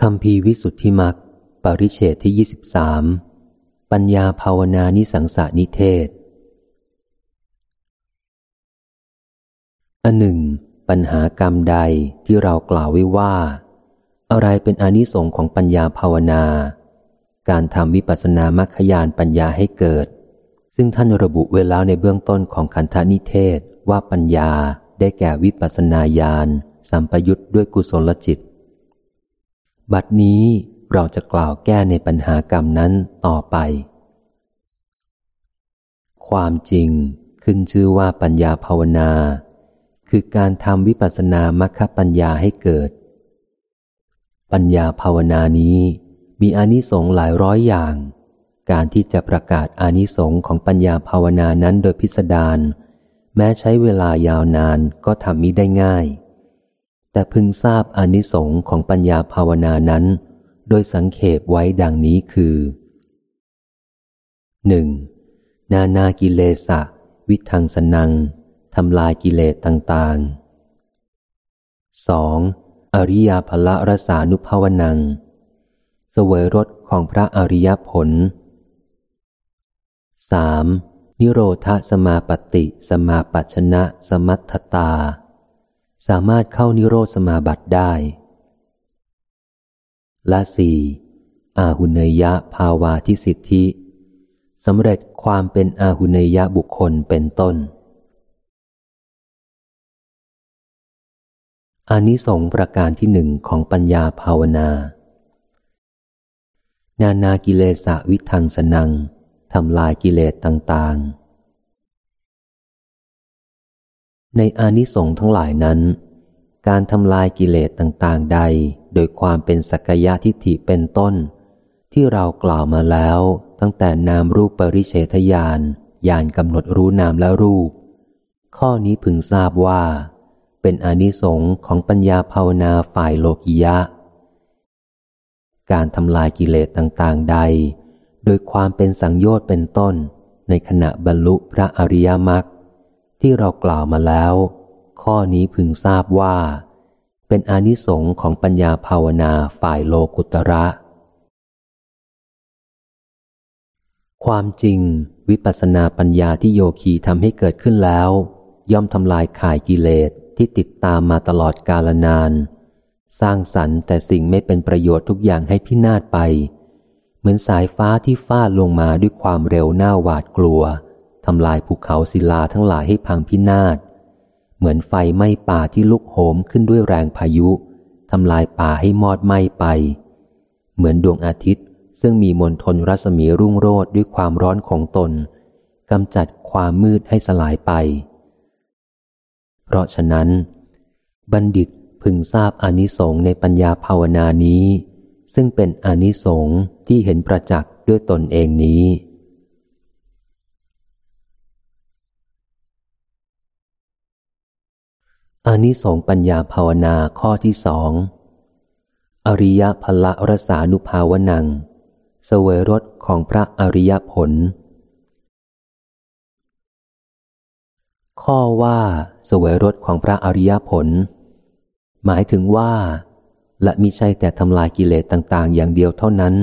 คำพีวิสุทธิมักปริเฉตที่ยี่สิบสามปัญญาภาวนานิสังสานิเทศ อันหนึ่ง ปัญหากรรมใดที่เรากล่าวไว้ว่า อะไรเป็นอนิสงค์ของปัญญาภาวนา การทำวิปัสสนามัคคยานปัญญาให้เกิด ซึ่งท่านระบุไว้แล้วในเบื้องต้นของขันธนิเทศว่าปัญญาได้แก่วิปัสสนาญาณสัมปยุตด้วยกุศลจิต บัดนี้เราจะกล่าวแก้ในปัญหากรรมนั้นต่อไป ความจริงขึ้นชื่อว่าปัญญาภาวนา คือการทำวิปัสสนามัคคปัญญาให้เกิด ปัญญาภาวนานี้มีอานิสงส์หลายร้อยอย่าง การที่จะประกาศอานิสงส์ของปัญญาภาวนานั้นโดยพิสดารแม้ใช้เวลายาวนานก็ทำมิได้ง่าย แต่พึงทราบอนิสงค์ของปัญญาภาวนานั้น โดยสังเขปไว้ดังนี้คือหนึ่งนานากิเลสะ วิทังสนังทำลายกิเลสต่างๆ 2. อริยภละรสานุภาวนัง เสวยรสของพระอริยผล 3. นิโรธสมาปฏิ สมาปัชนะ สมัตตา สามารถเข้านิโรธสมาบัติได้ละสี่อาหุเนยะภาวาทิสิทธิสำเร็จความเป็นอาหุเนยะบุคคลเป็นต้นอานิสงส์ประการที่หนึ่งของปัญญาภาวนา นานากิเลสวิทังสนัง ทำลายกิเลสต่างๆ ในอานิสงส์ทั้งหลายนั้น การทำลายกิเลสต่างๆ ใด โดยความเป็นสักยะทิฏฐิเป็นต้น ที่เรากล่าวมาแล้วตั้งแต่นามรูปปริเฉทญาณญาณกำหนดรู้นามและรูป ข้อนี้พึงทราบว่า เป็นอนิสงส์ของปัญญาภาวนาฝ่ายโลกิยะ การทำลายกิเลสต่างๆ ใด โดยความเป็นสังโยชน์เป็นต้น ในขณะบรรลุพระอริยมรรค ที่เรากล่าวมาแล้ว ข้อนี้พึงทราบว่า เป็นอนิสงค์ของปัญญาภาวนาฝ่ายโลกุตระ ความจริง วิปัสสนาปัญญาที่โยคีทำให้เกิดขึ้นแล้ว ย่อมทำลายข่ายกิเลสที่ติดตามมาตลอดกาลนาน สร้างสรรค์แต่สิ่งไม่เป็นประโยชน์ทุกอย่างให้พินาศไป เหมือนสายฟ้าที่ฟาดลงมาด้วยความเร็วหน้าหวาดกลัว ทำลายภูเขาศิลาทั้งหลายให้พังพินาศ เหมือนไฟไหม้ป่าที่ลุกโหมขึ้นด้วยแรงพายุ ทำลายป่าให้มอดไหม้ไป เหมือนดวงอาทิตย์ ซึ่งมีมนทนรัศมีรุ่งโรดด้วยความร้อนของตนกำจัดความมืดให้สลายไป เพราะฉะนั้น บัณฑิตพึงทราบอนิสงส์ในปัญญาภาวนานี้ ซึ่งเป็นอนิสงส์ที่เห็นประจักษ์ด้วยตนเองนี้ อานิสงส์ปัญญาภาวนาข้อที่สองอริยพละรสานุภาวนัง เสวยรสของพระอริยผล ข้อว่าเสวยรสของพระอริยผล หมายถึงว่า และมิใช่แต่ทำลายกิเลสต่างๆ อย่างเดียวเท่านั้น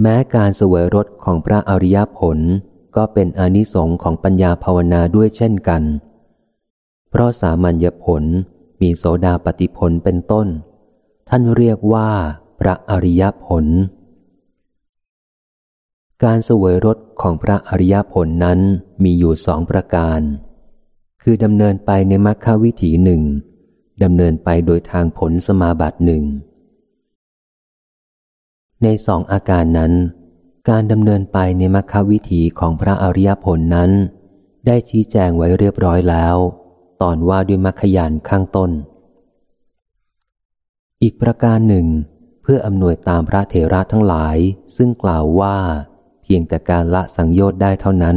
แม้การเสวยรสของพระอริยผลก็เป็นอนิสงค์ของปัญญาภาวนาด้วยเช่นกัน เพราะสามัญญผลมีโสดาปฏิผลเป็นต้น ท่านเรียกว่าพระอริยผล การเสวยรสของพระอริยผลนั้นมีอยู่สองประการ คือดำเนินไปในมรรควิถีหนึ่งดำเนินไปโดยทางผลสมาบัติหนึ่ง ในสองอาการนั้น การดำเนินไปในมรรควิถีของพระอริยผลนั้น ได้ชี้แจงไว้เรียบร้อยแล้ว ตอนว่าด้วยมรรคยานข้างต้น อีกประการหนึ่ง เพื่ออำนวยตามพระเถระทั้งหลาย ซึ่งกล่าวว่า เพียงแต่การละสังโยชน์ได้เท่านั้น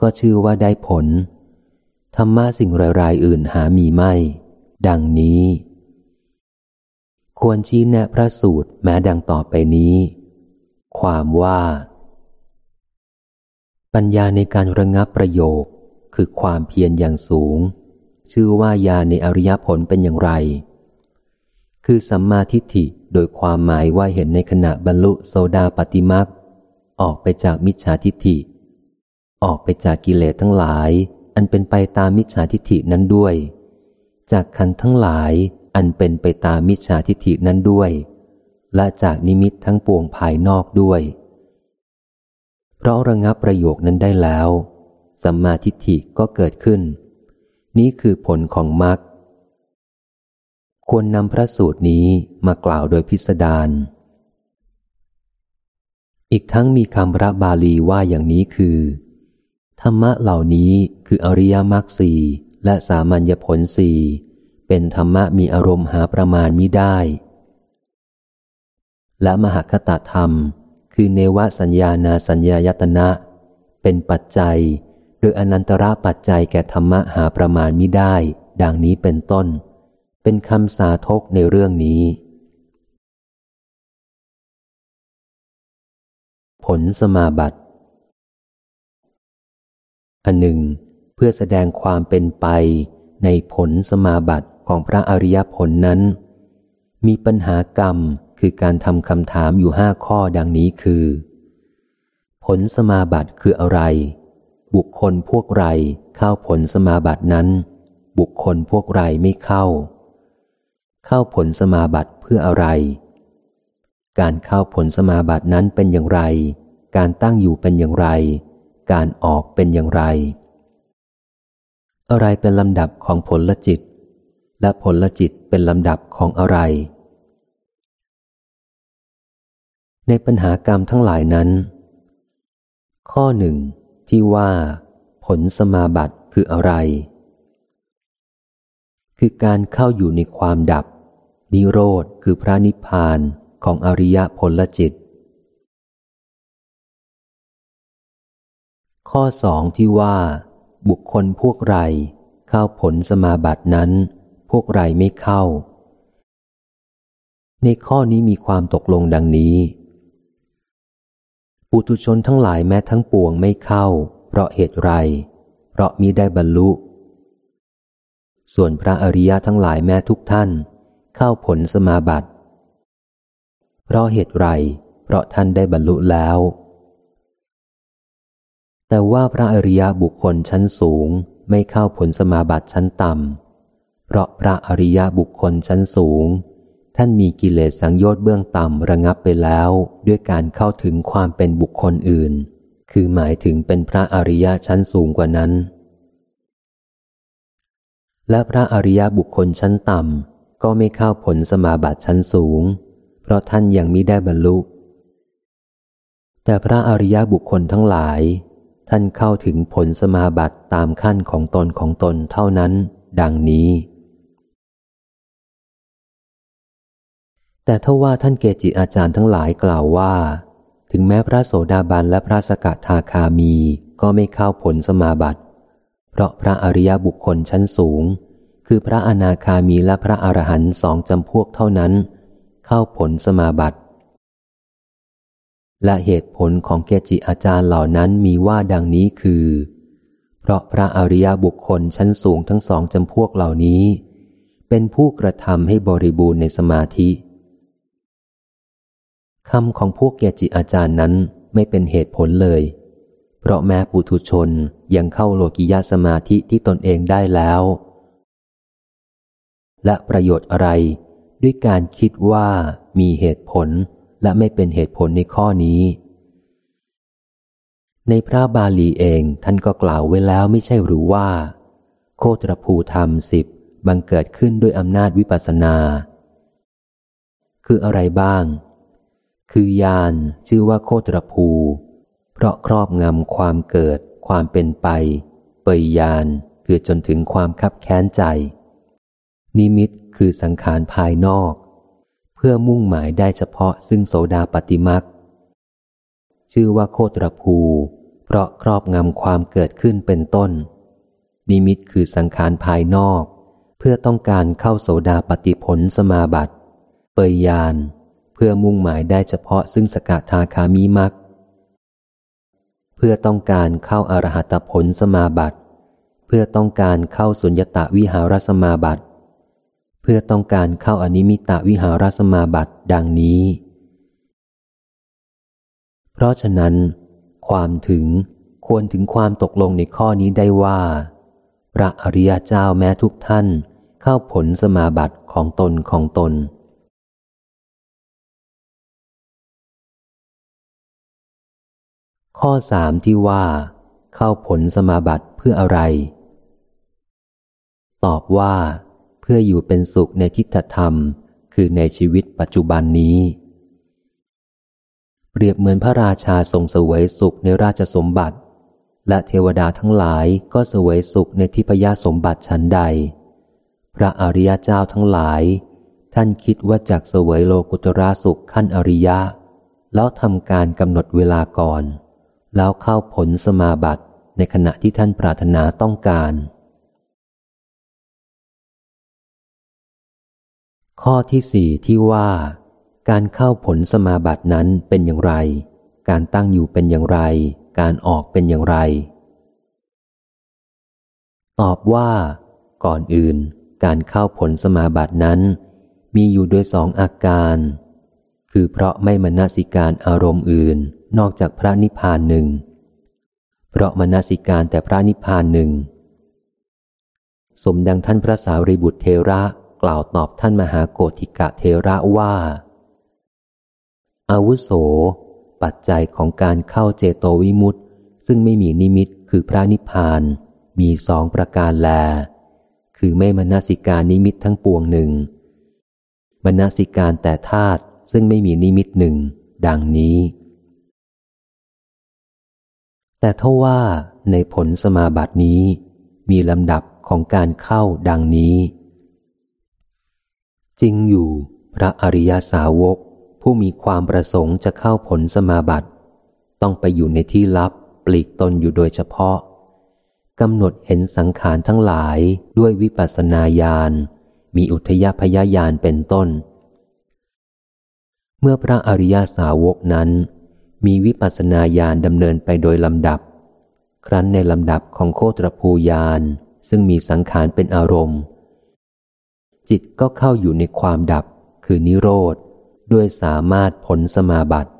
ก็ชื่อว่าได้ผล ธรรมะสิ่งรายๆอื่นหามีไม่ ดังนี้ ควรชี้แนะพระสูตรแม้ดังต่อไปนี้ ความว่า ปัญญาในการระงับประโยคคือความเพียรอย่างสูง ชื่อว่ายาในอริยผลเป็นอย่างไร คือสัมมาทิฏฐิโดยความหมายว่าเห็นในขณะบรรลุโซดาปฏิมักออกไปจากมิจฉาทิฏฐิ ออกไปจากกิเลสทั้งหลาย อันเป็นไปตามมิจฉาทิฏฐินั้นด้วย จากขันทั้งหลายอันเป็นไปตามมิจฉาทิฏฐินั้นด้วย และจากนิมิตทั้งปวงภายนอกด้วย เพราะระงับประโยคนั้นได้แล้วสัมมาทิฏฐิก็เกิดขึ้น นี้คือผลของมรรคควรนำพระสูตรนี้มากล่าวโดยพิสดารอีกทั้งมีคำพระบาลีว่าอย่างนี้คือ ธรรมะเหล่านี้คืออริยมรรคสีและสามัญญผลสีเป็นธรรมะมีอารมณ์หาประมาณมิได้ และมหคตธรรม คือเนวสัญญานาสัญญายตนะ เป็นปัจจัย โดยอนันตระปัจจัยแก่ธรรมะหาประมาณมิได้ ดังนี้เป็นต้น เป็นคำสาทกในเรื่องนี้ ผลสมาบัติอันหนึ่ง เพื่อแสดงความเป็นไปในผลสมาบัติของพระอริยผลนั้น มีปัญหากรรมคือการทำคำถามอยู่ห้าข้อดังนี้คือ ผลสมาบัติคืออะไร บุคคลพวกไรเข้าผลสมาบัตินั้น บุคคลพวกไรไม่เข้า เข้าผลสมาบัติเพื่ออะไร การเข้าผลสมาบัตินั้นเป็นอย่างไร การตั้งอยู่เป็นอย่างไร การออกเป็นอย่างไร อะไรเป็นลำดับของผลละจิต และผลละจิตเป็นลำดับของอะไร ในปัญหากรรมทั้งหลายนั้น ข้อหนึ่ง ที่ว่า ผลสมาบัติคืออะไร คือการเข้าอยู่ในความดับ นิโรธคือพระนิพพานของอริยผลจิต ข้อสองที่ว่า บุคคลพวกไรเข้าผลสมาบัตินั้น พวกไรไม่เข้า ในข้อนี้มีความตกลงดังนี้ ปุถุชนทั้งหลายแม้ทั้งปวงไม่เข้า เพราะเหตุไร เพราะมิได้บรรลุ ส่วนพระอริยะทั้งหลายแม้ทุกท่าน เข้าผลสมาบัติ เพราะเหตุไร เพราะท่านได้บรรลุแล้ว แต่ว่าพระอริยบุคคลชั้นสูงไม่เข้าผลสมาบัติชั้นต่ำ เพราะพระอริยบุคคลชั้นสูง ท่านมีกิเลสสังโยชน์เบื้องต่ำระงับไปแล้วด้วยการเข้าถึงความเป็นบุคคลอื่น คือหมายถึงเป็นพระอริยชั้นสูงกว่านั้น และพระอริยบุคคลชั้นต่ำก็ไม่เข้าผลสมาบัติชั้นสูง เพราะท่านยังมิได้บรรลุ แต่พระอริยบุคคลทั้งหลาย ท่านเข้าถึงผลสมาบัติตามขั้นของตนของตนเท่านั้น ดังนี้ แต่ถ้าว่าท่านเกจิอาจารย์ทั้งหลายกล่าวว่า ถึงแม้พระโสดาบันและพระสกทาคามีก็ไม่เข้าผลสมาบัติ เพราะพระอริยบุคคลชั้นสูง คือพระอนาคามีและพระอรหันต์สองจำพวกเท่านั้น เข้าผลสมาบัติ และเหตุผลของเกจิอาจารย์เหล่านั้นมีว่าดังนี้คือ เพราะพระอริยบุคคลชั้นสูงทั้งสองจำพวกเหล่านี้ เป็นผู้กระทำให้บริบูรณ์ในสมาธิ คำของพวกเกจิอาจารย์นั้นไม่เป็นเหตุผลเลย เพราะแม้ปุถุชนยังเข้าโลกิยาสมาธิที่ตนเองได้แล้ว และประโยชน์อะไร ด้วยการคิดว่ามีเหตุผลและไม่เป็นเหตุผลในข้อนี้ ในพระบาลีเองท่านก็กล่าวไว้แล้วไม่ใช่หรือว่า โคตรภูธรรมสิบบังเกิดขึ้นด้วยอำนาจวิปัสนา คืออะไรบ้าง คือยานชื่อว่าโคตรภู เพราะครอบงำความเกิด ความเป็นไป เปยยานคือจนถึงความคับแค้นใจ นิมิตคือสังขารภายนอก เพื่อมุ่งหมายได้เฉพาะซึ่งโสดาปฏิมักชื่อว่าโคตรภู เพราะครอบงำความเกิดขึ้นเป็นต้น นิมิตคือสังขารภายนอก เพื่อต้องการเข้าโสดาปฏิผลสมาบัติ เปยยาน พื่อมุ่งหมายได้เฉพาะซึ่งสกทาคามีมัก เพื่อต้องการเข้าอารหัตผลสมาบัติ เพื่อต้องการเข้าสุญญตาวิหารสมาบัติ เพื่อต้องการเข้าอนิมิตะวิหารสมาบัติดังนี้ เพราะฉะนั้น ความถึงควรถึงความตกลงในข้อนี้ได้ว่า พระอริยเจ้าแม้ทุกท่านเข้าผลสมาบัติของตนของตน ข้อสามที่ว่า เข้าผลสมาบัติเพื่ออะไร ตอบว่า เพื่ออยู่เป็นสุขในทิฏฐธรรม คือในชีวิตปัจจุบันนี้ เปรียบเหมือนพระราชาทรงเสวยสุขในราชสมบัติ และเทวดาทั้งหลายก็เสวยสุขในทิพยสมบัติชั้นใด พระอริยเจ้าทั้งหลาย ท่านคิดว่าจากเสวยโลกุตระสุขขั้นอริยะ แล้วทำการกำหนดเวลาก่อน แล้วเข้าผลสมาบัติในขณะที่ท่านปรารถนาต้องการ ข้อที่สี่ที่ว่า การเข้าผลสมาบัตินั้นเป็นอย่างไร การตั้งอยู่เป็นอย่างไร การออกเป็นอย่างไร ตอบว่า ก่อนอื่น การเข้าผลสมาบัตินั้น มีอยู่โดยสองอาการ คือเพราะไม่มนสิการอารมณ์อื่น นอกจากพระนิพพานหนึ่ง เพราะมนสิการแต่พระนิพพานหนึ่ง สมดังท่านพระสาวรีบุตรเทระกล่าวตอบท่านมหาโกธิกะเทระว่า อาวุโส ปัจจัยของการเข้าเจโตวิมุตต์ซึ่งไม่มีนิมิตคือพระนิพพานมีสองประการแล คือไม่มนสิการนิมิตทั้งปวงหนึ่งมนสิการแต่ธาตุซึ่งไม่มีนิมิตหนึ่ง ดังนี้ แต่ทว่าในผลสมาบัตินี้ มีลำดับของการเข้าดังนี้ จริงอยู่พระอริยสาวกผู้มีความประสงค์จะเข้าผลสมาบัติ ต้องไปอยู่ในที่ลับปลีกตนอยู่โดยเฉพาะกำหนดเห็นสังขารทั้งหลายด้วยวิปัสสนาญาณมีอุทยพยายานเป็นต้น เมื่อพระอริยสาวกนั้น มีวิปัสสนาญาณดำเนินไปโดยลำดับ ครั้นในลำดับของโคตรภูญาณซึ่งมีสังขารเป็นอารมณ์ จิตก็เข้าอยู่ในความดับคือนิโรธ ด้วยสามารถผลสมาบัติ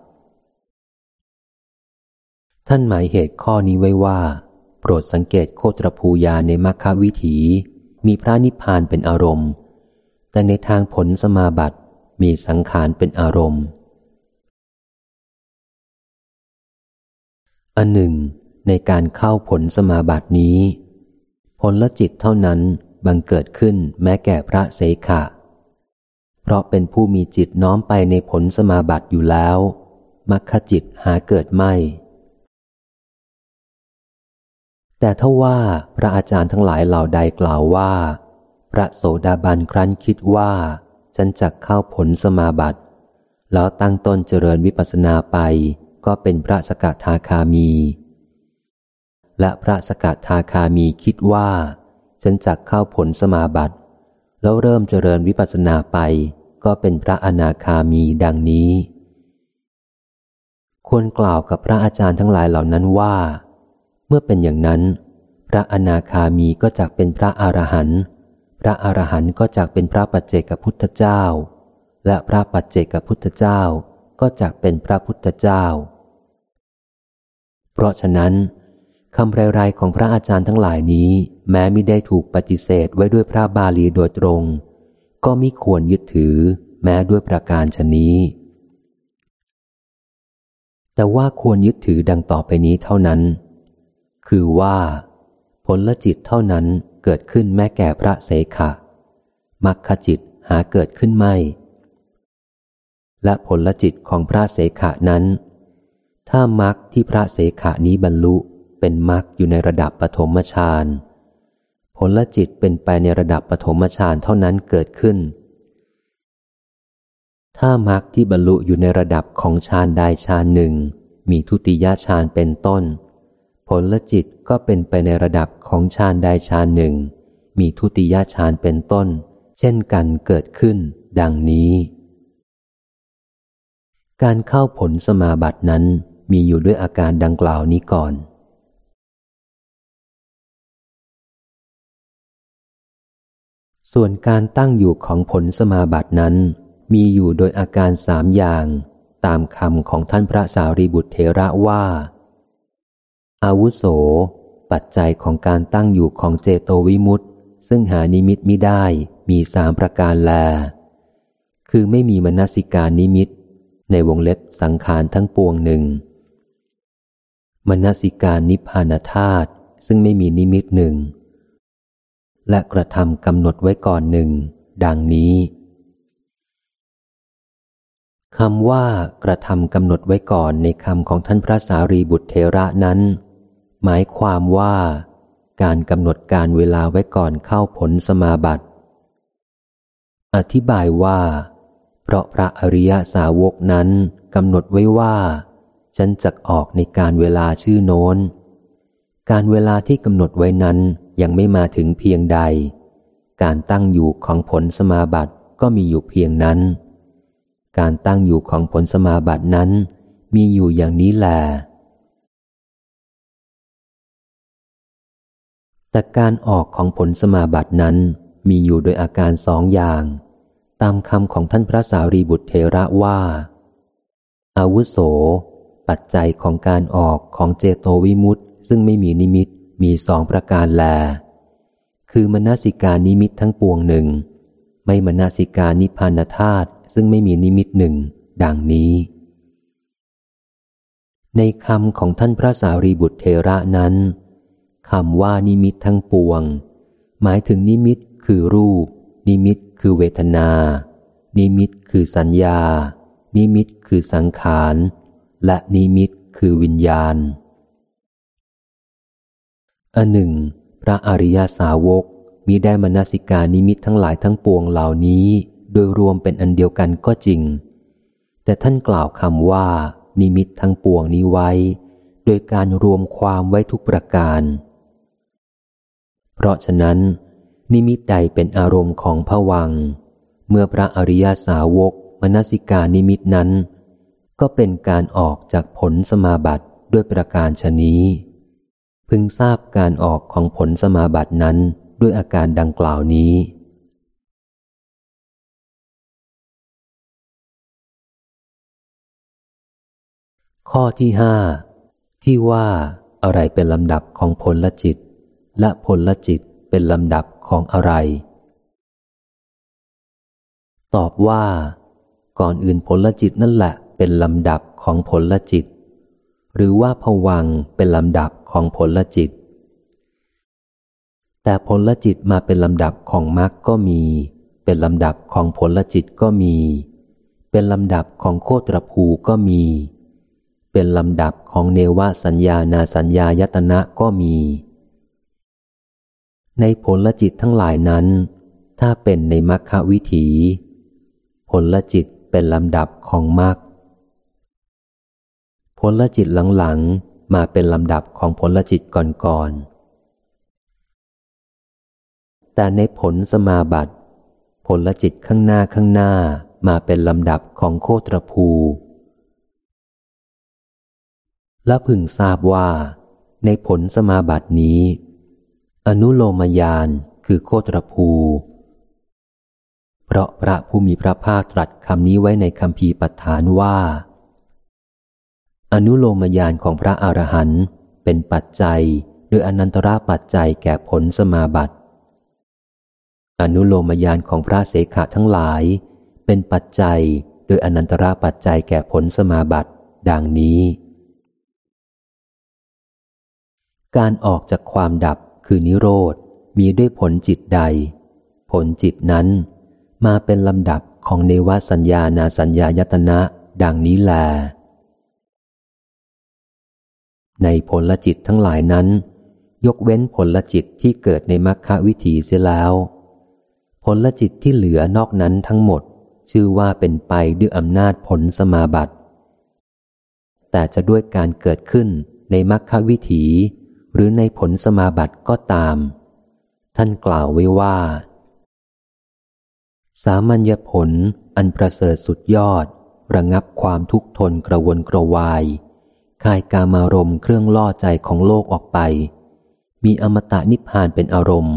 ท่านหมายเหตุข้อนี้ไว้ว่า โปรดสังเกตโคตรภูยาในมัคควิถี มีพระนิพพานเป็นอารมณ์ แต่ในทางผลสมาบัติมีสังขารเป็นอารมณ์ อันหนึ่ง ในการเข้าผลสมาบัตินี้ ผลละจิตเท่านั้นบังเกิดขึ้นแม้แก่พระเสขะ เพราะเป็นผู้มีจิตน้อมไปในผลสมาบัติอยู่แล้วมัคคจิตหาเกิดไม่ แต่ถ้าว่าพระอาจารย์ทั้งหลายเหล่าใดกล่าวว่า พระโสดาบันครั้นคิดว่าฉันจะเข้าผลสมาบัติ แล้วตั้งต้นเจริญวิปัสสนาไป ก็เป็นพระสกทาคามี และพระสกทาคามีคิดว่าฉันจักเข้าผลสมาบัติแล้วเริ่มเจริญวิปัสสนาไป ก็เป็นพระอนาคามีดังนี้ ควรกล่าวกับพระอาจารย์ทั้งหลายเหล่านั้นว่า เมื่อเป็นอย่างนั้น พระอนาคามีก็จักเป็นพระอรหันต์พระอรหันต์ก็จักเป็นพระปัจเจกพุทธเจ้า และพระปัจเจกพุทธเจ้าก็จักเป็นพระพุทธเจ้า เพราะฉะนั้นคำไรๆของพระอาจารย์ทั้งหลายนี้ แม้ไม่ได้ถูกปฏิเสธไว้ด้วยพระบาลีโดยตรง ก็มิควรยึดถือ แม้ด้วยประการชนี้ แต่ว่าควรยึดถือดังต่อไปนี้เท่านั้น คือว่า ผลละจิตเท่านั้นเกิดขึ้นแม้แก่พระเสขะมัคคจิตหาเกิดขึ้นไม่ และผลละจิตของพระเสขะนั้น ถ้ามัคที่พระเสขะนี้บรรลุเป็นมรรคอยู่ในระดับปฐมฌานผลละจิตเป็นไปในระดับปฐมฌานเท่านั้นเกิดขึ้น ถ้ามรรคที่บรรลุอยู่ในระดับของฌานใดฌานหนึ่ง มีทุติยฌานเป็นต้น ผลละจิตก็เป็นไปในระดับของฌานใดฌานหนึ่ง มีทุติยฌานเป็นต้น เช่นกันเกิดขึ้น ดังนี้ การเข้าผลสมาบัตินั้น มีอยู่ด้วยอาการดังกล่าวนี้ก่อนส่วนการตั้งอยู่ของผลสมาบัตินั้น มีอยู่โดยอาการสามอย่าง ตามคำของท่านพระสารีบุตรเทระว่า อาวุโส ปัจจัยของการตั้งอยู่ของเจโตวิมุตติซึ่งหานิมิตมิได้มีสามประการแล คือไม่มีมนสิการนิมิต ในวงเล็บสังขารทั้งปวงหนึ่ง มนสิการนิพพานธาตุซึ่งไม่มีนิมิตหนึ่ง และกระทำกำหนดไว้ก่อนหนึ่ง ดังนี้คำว่ากระทำกำหนดไว้ก่อนในคำของท่านพระสารีบุตรเทระนั้น หมายความว่าการกำหนดการเวลาไว้ก่อนเข้าผลสมาบัติ อธิบายว่า เพราะพระอริยสาวกนั้นกำหนดไว้ว่า ฉันจะออกในการเวลาชื่อโน้น การเวลาที่กำหนดไว้นั้นยังไม่มาถึงเพียงใด การตั้งอยู่ของผลสมาบัติก็มีอยู่เพียงนั้น การตั้งอยู่ของผลสมาบัตินั้น มีอยู่อย่างนี้แหลแต่การออกของผลสมาบัตินั้นมีอยู่โดยอาการสองอย่าง ตามคำของท่านพระสารีบุตรเทระว่า อาวุโส ปัจจัยของการออกของเจโตวิมุตติซึ่งไม่มีนิมิตมีสองประการแล คือมนสิการนิมิตทั้งปวงหนึ่ง ไม่มนสิการนิพพานธาตุซึ่งไม่มีนิมิตหนึ่ง ดังนี้ ในคำของท่านพระสารีบุตรเถระนั้นคำว่านิมิตทั้งปวง หมายถึงนิมิตคือรูป นิมิตคือเวทนา นิมิตคือสัญญา นิมิตคือสังขาร และนิมิตคือวิญญาณ อันหนึ่ง พระอริยาสาวกมีได้มนสิการนิมิตทั้งหลายทั้งปวงเหล่านี้ โดยรวมเป็นอันเดียวกันก็จริง แต่ท่านกล่าวคำว่า นิมิตทั้งปวงนี้ไว้ โดยการรวมความไว้ทุกประการ เพราะฉะนั้น นิมิตใดเป็นอารมณ์ของพระวัง เมื่อพระอริยาสาวกมนสิกานิมิตนั้น ก็เป็นการออกจากผลสมาบัติด้วยประการชนี้ พึงทราบการออกของผลสมาบัตินั้นด้วยอาการดังกล่าวนี้ ข้อที่ห้าที่ว่าอะไรเป็นลำดับของผลละจิต และผลละจิตเป็นลำดับของอะไร ตอบว่า ก่อนอื่นผลละจิตนั่นแหละ เป็นลำดับของผลละจิต หรือว่าผวังเป็นลำดับของผลละจิต แต่ผลละจิตมาเป็นลำดับของมรรคก็มี เป็นลำดับของผลละจิตก็มี เป็นลำดับของโคตรภูก็มี เป็นลำดับของเนวสัญญานาสัญญายตนะก็มี ในผลลจิตทั้งหลายนั้น ถ้าเป็นในมรรควิถี ผลจิตเป็นลำดับของมรรค ผลจิตหลังๆ มาเป็นลำดับของผลจิตก่อนๆ แต่ในผลสมาบัติผลจิตข้างหน้าข้างหน้ามาเป็นลำดับของโคตรภู และพึงทราบว่า ในผลสมาบัตินี้ อนุโลมยานคือโคตรภู เพราะพระผู้มีพระภาคตรัสคำนี้ไว้ในคำพีปัฏฐานว่า อนุโลมยานของพระอรหันต์เป็นปัจจัยโดยอนันตระปัจจัยแก่ผลสมาบัติ อนุโลมยานของพระเสขะทั้งหลาย เป็นปัจจัยโดยอนันตระปัจจัยแก่ผลสมาบัติ ดังนี้ การออกจากความดับคือนิโรธมีด้วยผลจิตใด ผลจิตนั้น มาเป็นลำดับของเนวสัญญานาสัญญายตนะ ดังนี้แล ในผลลจิตทั้งหลายนั้น ยกเว้นผลลจิตที่เกิดในมรรควิถีเสียแล้ว ผลลจิตที่เหลือนอกนั้นทั้งหมด ชื่อว่าเป็นไปด้วยอำนาจผลสมาบัติ แต่จะด้วยการเกิดขึ้นในมรรควิถี หรือในผลสมาบัติก็ตาม ท่านกล่าวไว้ว่า สามัญญผลอันประเสริฐสุดยอด ระงับความทุกข์ทนกระวนกระวาย คายกามารมณ์เครื่องล่อใจของโลกออกไป มีอมตะนิพพานเป็นอารมณ์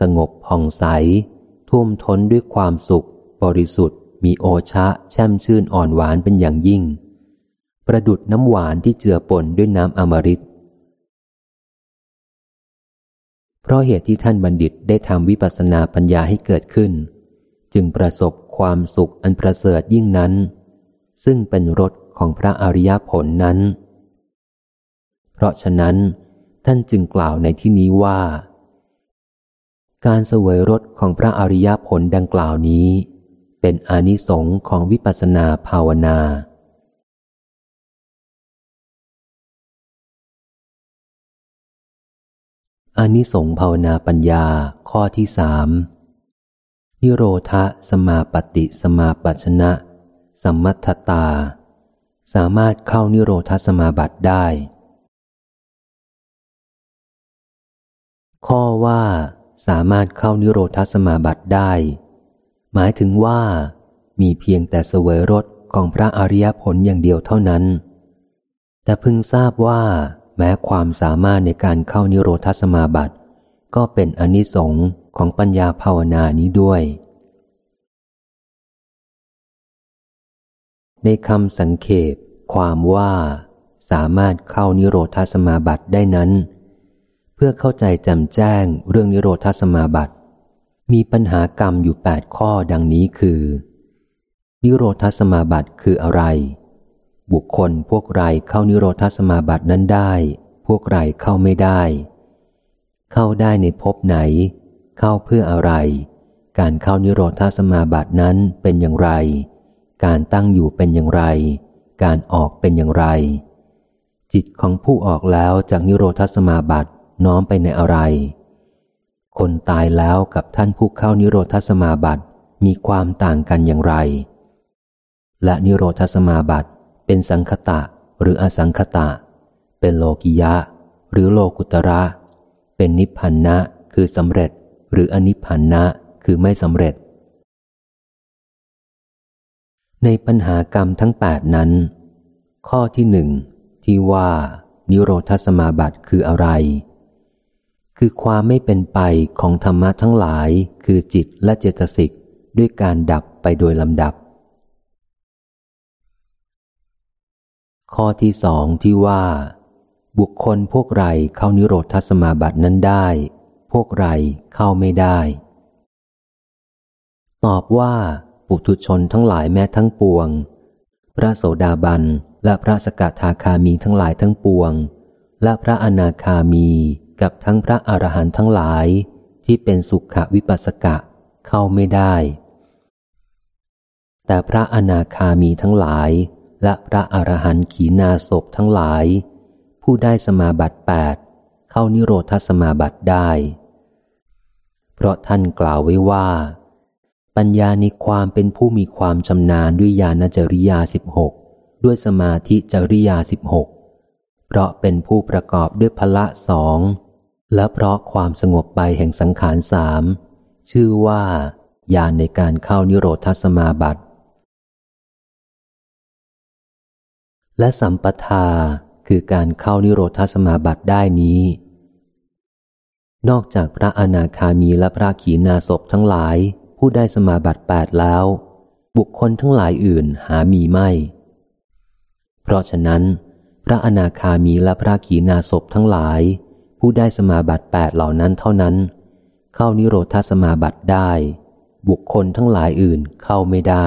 สงบผ่องใส ท่วมท้นด้วยความสุข บริสุทธิ์ มีโอชะ แช่มชื่นอ่อนหวานเป็นอย่างยิ่ง ประดุดน้ำหวานที่เจือปนด้วยน้ำอมฤตเพราะเหตุที่ท่านบัณฑิตได้ทำวิปัสสนาปัญญาให้เกิดขึ้น จึงประสบความสุขอันประเสริฐยิ่งนั้น ซึ่งเป็นรสของพระอริยผลนั้น เพราะฉะนั้น ท่านจึงกล่าวในที่นี้ว่า การเสวยรสของพระอริยผลดังกล่าวนี้ เป็นอนิสงค์ของวิปัสสนาภาวนาอานิสงส์ภาวนาปัญญาข้อที่สามนิโรธสมาปฏิสมาปัชนะ สมมัตตา สามารถเข้านิโรธสมาบัติได้ ข้อว่าสามารถเข้านิโรธสมาบัติได้ หมายถึงว่า มีเพียงแต่เสวยรสของพระอริยผลอย่างเดียวเท่านั้น แต่พึงทราบว่า แม้ความสามารถในการเข้านิโรธสมาบัติ ก็เป็นอนิสงค์ของปัญญาภาวนานี้ด้วย ในคำสังเขปความว่า สามารถเข้านิโรธสมาบัติได้นั้น พื่อเข้าใจจำแจ้งเรื่องนิโรธสมาบัติ มีปัญหากรรมอยู่แปดข้อดังนี้คือ นิโรธสมาบัติคืออะไร บุคคลพวกไรเข้านิโรธสมาบัตินั้นได้ พวกไรเข้าไม่ได้ เข้าได้ในภพไหน เข้าเพื่ออะไร การเข้านิโรธสมาบัตินั้นเป็นอย่างไร การตั้งอยู่เป็นอย่างไร การออกเป็นอย่างไร จิตของผู้ออกแล้วจากนิโรธสมาบัติ น้อมไปในอะไร คนตายแล้วกับท่านผู้เข้านิโรธสมาบัติมีความต่างกันอย่างไร และนิโรธสมาบัติเป็นสังคตะหรืออสังคตะ เป็นโลกิยะ หรือโลกุตระ เป็นนิพพันนะคือสำเร็จ หรืออนิพพันนะคือไม่สำเร็จ ในปัญหากรรมทั้งแปดนั้น ข้อที่หนึ่งที่ว่า นิโรธสมาบัติคืออะไร คือความไม่เป็นไปของธรรมะทั้งหลายคือจิตและเจตสิกด้วยการดับไปโดยลำดับ ข้อที่สองที่ว่า บุคคลพวกไรเข้านิโรธสมาบัตินั้นได้ พวกไรเข้าไม่ได้ ตอบว่าปุถุชนทั้งหลายแม้ทั้งปวง พระโสดาบันและพระสกทาคามีทั้งหลายทั้งปวง และพระอนาคามี กับทั้งพระอรหันต์ทั้งหลายที่เป็นสุขวิปัสสกะเข้าไม่ได้ แต่พระอนาคามีทั้งหลาย และพระอรหันต์ขีนาศพทั้งหลาย ผู้ได้สมาบัติแปดเข้านิโรธสมาบัติได้ เพราะท่านกล่าวไว้ว่า ปัญญาในความเป็นผู้มีความชำนาญด้วยญาณจริยาสิบหกด้วยสมาธิจริยาสิบหกเพราะเป็นผู้ประกอบด้วยพละสอง และเพราะความสงบไปแห่งสังขารสามชื่อว่าญาณในการเข้านิโรธสมาบัติ และสัมปทาคือการเข้านิโรธสมาบัติได้นี้ นอกจากพระอนาคามีและพระขีณาสพทั้งหลายผู้ได้สมาบัติแปดแล้ว บุคคลทั้งหลายอื่นหามีไม่ เพราะฉะนั้น พระอนาคามีและพระขีณาสพทั้งหลาย ผู้ได้สมาบัติแปดเหล่านั้นเท่านั้น เข้านิโรธาสมาบัติได้ บุคคลทั้งหลายอื่นเข้าไม่ได้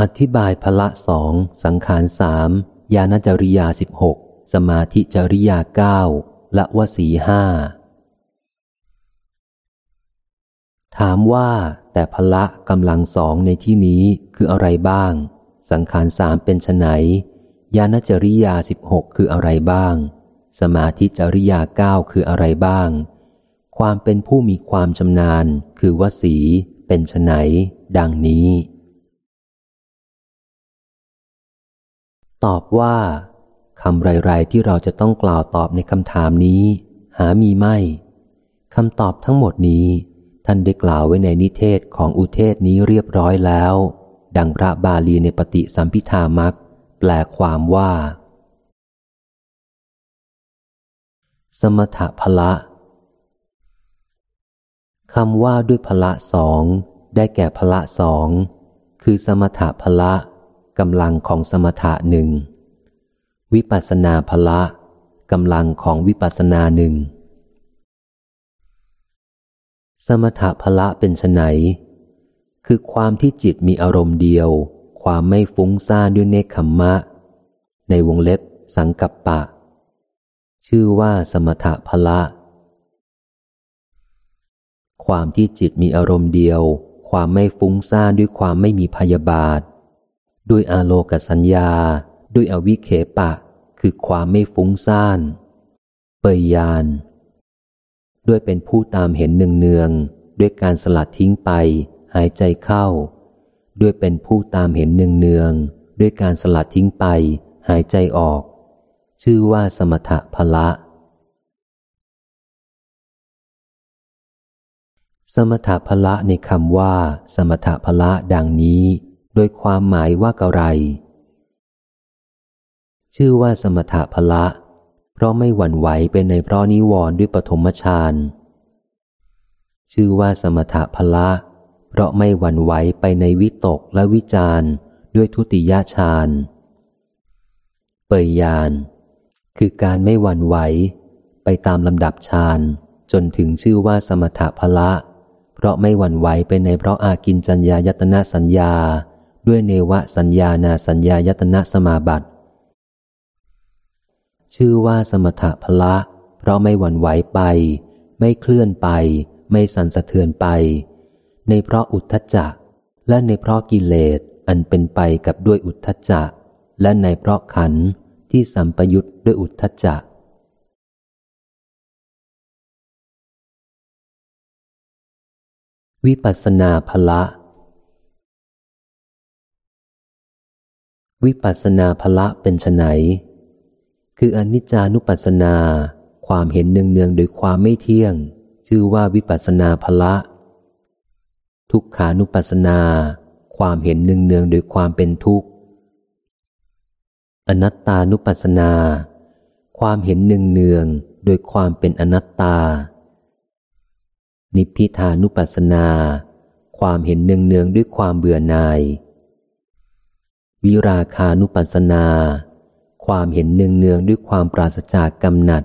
อธิบายพละสองสังขารสามญาณจริยาสิบหกสมาธิจริยาเก้าละวสีห้าถามว่าแต่พละกำลังสองในที่นี้คืออะไรบ้าง สังขารสามเป็นไฉน ญาณจริยาสิบหกคืออะไรบ้าง สมาธิจริยาเก้าคืออะไรบ้าง ความเป็นผู้มีความชำนาญ คือวสี เป็นไฉนดังนี้ ตอบว่าคำไรๆที่เราจะต้องกล่าวตอบในคำถามนี้ หามีไม่คำตอบทั้งหมดนี้ ท่านได้กล่าวไว้ในนิเทศของอุเทศนี้เรียบร้อยแล้ว ดังพระบาลีในปฏิสัมพิธามัก แปลความว่า สมถะพละคำว่าด้วยพละสองได้แก่พละสองคือสมถะพละกำลังของสมถะหนึ่งวิปัสนาพละกำลังของวิปัสนาหนึ่งสมถะพละเป็นไนคือความที่จิตมีอารมณ์เดียว ความไม่ฟุ้งซ่านด้วยเนคขมมะ ในวงเล็บสังกัปปะ ชื่อว่าสมถะพละ ความที่จิตมีอารมณ์เดียว ความไม่ฟุ้งซ่านด้วยความไม่มีพยาบาท ด้วยอาโลกสัญญา ด้วยอวิเคปะ คือความไม่ฟุ้งซ่านเปยยาน ด้วยเป็นผู้ตามเห็นเนืองๆด้วยการสลัดทิ้งไป หายใจเข้า ด้วยเป็นผู้ตามเห็นเนืองๆด้วยการสลัดทิ้งไป หายใจออก ชื่อว่าสมถะพละ สมถะพละในคำว่า สมถะพละดังนี้ โดยความหมายว่ากะไร ชื่อว่าสมถะพละ เพราะไม่หวั่นไหวเป็นในเพราะนิวรณ์ด้วยปฐมฌานชื่อว่าสมถะพละเพราะไม่หวั่นไหวไปในวิตกและวิจารด้วยทุติยฌาน เปยยาน คือการไม่หวั่นไหว ไปตามลำดับฌานจนถึงชื่อว่าสมถะพละ เพราะไม่หวั่นไหวไปในเพราะอากินจัญญายตนะสัญญา ด้วยเนวสัญญานาสัญญายตนะสมาบัติ ชื่อว่าสมถะพละ เพราะไม่หวั่นไหวไป ไม่เคลื่อนไป ไม่สั่นสะเทือนไป ในเพราะอุทธจักและในเพราะกิเลสอันเป็นไปกับด้วยอุทธจักและในเพราะขันที่สัมปยุตด้วยอุทธจักวิปัสนาภละ วิปัสนาภละเป็นไนคืออนิจจานุปัสนา ความเห็นเนืองๆโดยความไม่เที่ยง ชื่อว่าวิปัสนาภละ ทุกขานุปัสสนา ความเห็นเนืองๆโดยความเป็นทุกข์ อนัตตานุปัสสนา ความเห็นเนืองๆโดยความเป็นอนัตตา นิพพิทานุปัสสนา ความเห็นเนืองๆด้วยความเบื่อหน่าย วิราคานุปัสสนา ความเห็นเนืองๆด้วยความปราศจากกำหนัด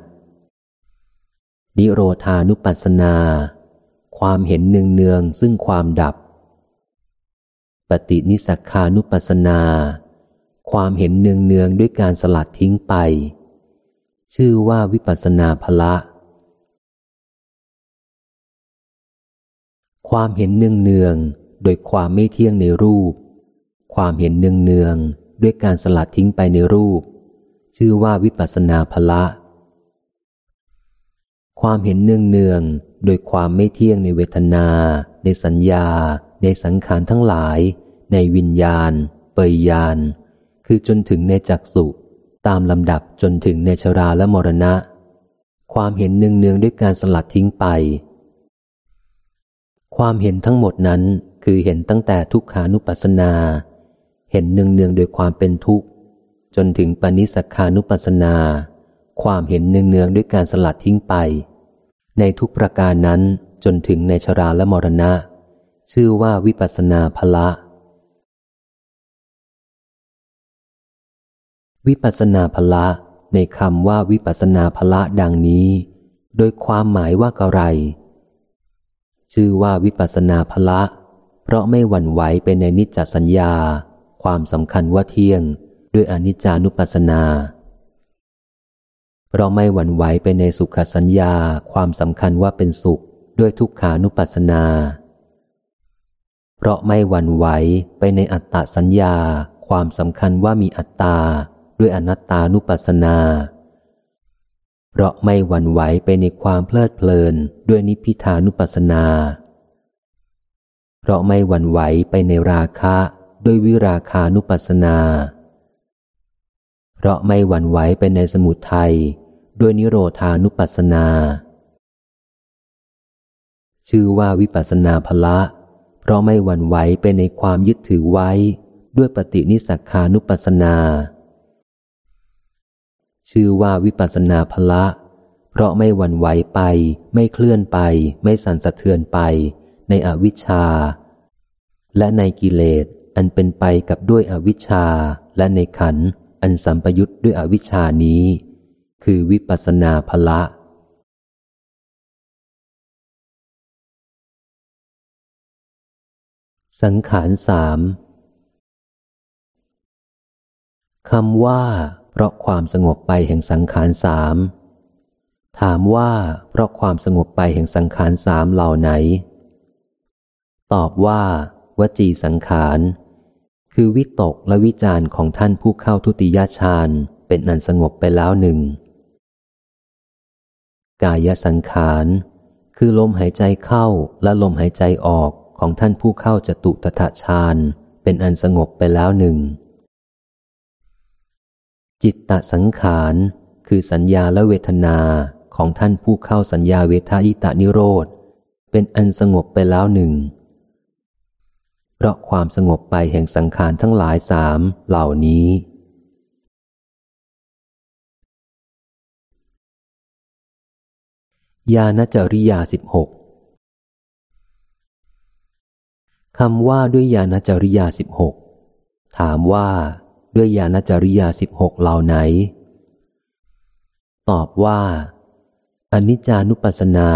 นิโรธานุปัสสนา ความเห็นเนืองเนืองซึ่งความดับ ปฏินิสักานุปัสนา ความเห็นเนืองเนืองด้วยการสลัดทิ้งไป ชื่อว่าวิปัสนาภละ ความเห็นเนืองเนืองโดยความไม่เที่ยงในรูป ความเห็นเนืองเนืองด้วยการสลัดทิ้งไปในรูป ชื่อว่าวิปัสนาภละ ความเห็นเนืองเนืองโดยความไม่เที่ยงในเวทนา ในสัญญา ในสังขารทั้งหลาย ในวิญญาณ เปยาณคือจนถึงในจักสุตามลำดับจนถึงในชราและมรณะ ความเห็นเนืองๆด้วยการสลัดทิ้งไป ความเห็นทั้งหมดนั้นคือเห็นตั้งแต่ทุกขานุปัสสนา เห็นเนืองๆโดยความเป็นทุกข์ จนถึงปณิสักขานุปัสสนา ความเห็นเนืองๆด้วยการสลัดทิ้งไป ในทุกประการนั้นจนถึงในชราและมรณะ ชื่อว่าวิปัสนาภละ วิปัสนาภละในคำว่าวิปัสนาภละดังนี้ โดยความหมายว่ากะไร ชื่อว่าวิปัสนาภละ เพราะไม่หวั่นไหวไปในนิจจสัญญา ความสำคัญว่าเที่ยง ด้วยอนิจจานุปัสนา เพราะไม่หวั่นไหวไปในสุขสัญญาความสำคัญว่าเป็นสุขด้วยทุกขานุปัสสนา เพราะไม่หวั่นไหวไปในอัตตสัญญา ความสำคัญว่ามีอัตตา ด้วยอนัตตานุปัสสนา เพราะไม่หวั่นไหวไปในความเพลิดเพลินด้วยนิพิทานุปัสสนา เพราะไม่หวั่นไหวไปในราคะด้วยวิราคานุปัสสนา ราะไม่หวั่นไหวไปในสมุทัยด้วยนิโรธานุปัสสนา ชื่อว่าวิปัสสนาภละ เพราะไม่หวั่นไหวไปในความยึดถือไว้ ด้วยปฏินิสักานุปัสสนา ชื่อว่าวิปัสสนาภละ เพราะไม่หวั่นไหวไป ไม่เคลื่อนไป ไม่สั่นสะเทือนไป ในอวิชชา และในกิเลสอันเป็นไปกับด้วยอวิชชาและในขัน อันสัมปยุตด้วยอวิชชานี้ คือวิปัสนาภละ สังขารสามคำว่า เพราะความสงบไปแห่งสังขารสามถามว่าเพราะความสงบไปแห่งสังขารสามเหล่าไหน ตอบว่า วจีสังขาร คือวิตกและวิจารณ์ของท่านผู้เข้าทุติยฌานเป็นนันสงบไปแล้วหนึ่ง กายสังขาร คือลมหายใจเข้าและลมหายใจออกของท่านผู้เข้าจตุตถฌานเป็นอันสงบไปแล้วหนึ่ง จิตตสังขาร คือสัญญาและเวทนาของท่านผู้เข้าสัญญาเวทายตานิโรธเป็นอันสงบไปแล้วหนึ่ง เพราะความสงบไปแห่งสังขารทั้งหลายสามเหล่านี้ ญาณจริยาสิบหกคำว่าด้วยญาณจริยาสิบหกถามว่าด้วยญาณจริยาสิบหกเหล่าไหน ตอบว่าอนิจจานุปัสสนา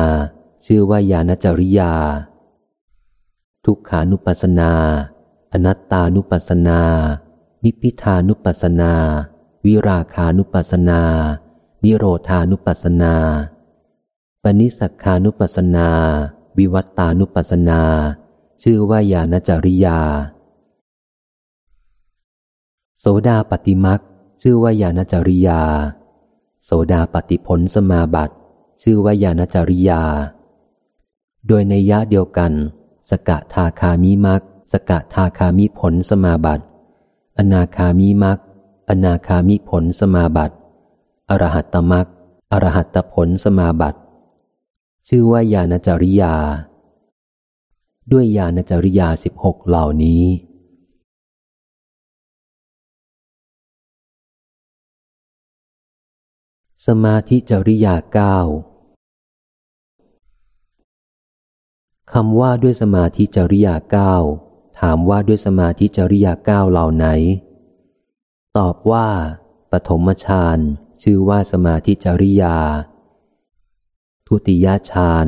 ชื่อว่าญาณจริยา ทุกขานุปัสสนา อนัตตานุปัสสนา นิพิทานุปัสสนา วิราคานุปัสสนา นิโรธานุปัสสนาปนิสักขานุปัสสนา วิวัตตานุปัสสนา ชื่อว่าญาณจริยา โสดาปฏิมักชื่อว่าญาณจริยา โสดาปฏิผลสมาบัติ ชื่อว่าญาณจริยา โดยในยะเดียวกัน สกะทาคามิมักสกะทาคามิผลสมาบัติอนาคามิมักอนาคามิผลสมาบัติอรหัตตมักอรหัตตผลสมาบัติ ชื่อว่าญาณจริยา ด้วยญาณจริยาสิบหกเหล่านี้ สมาธิจริยาเก้า คำว่าด้วยสมาธิจริยาเก้าถามว่าด้วยสมาธิจริยาเก้าเหล่าไหน ตอบว่า ปฐมฌานชื่อว่าสมาธิจริยา ทุติยฌาน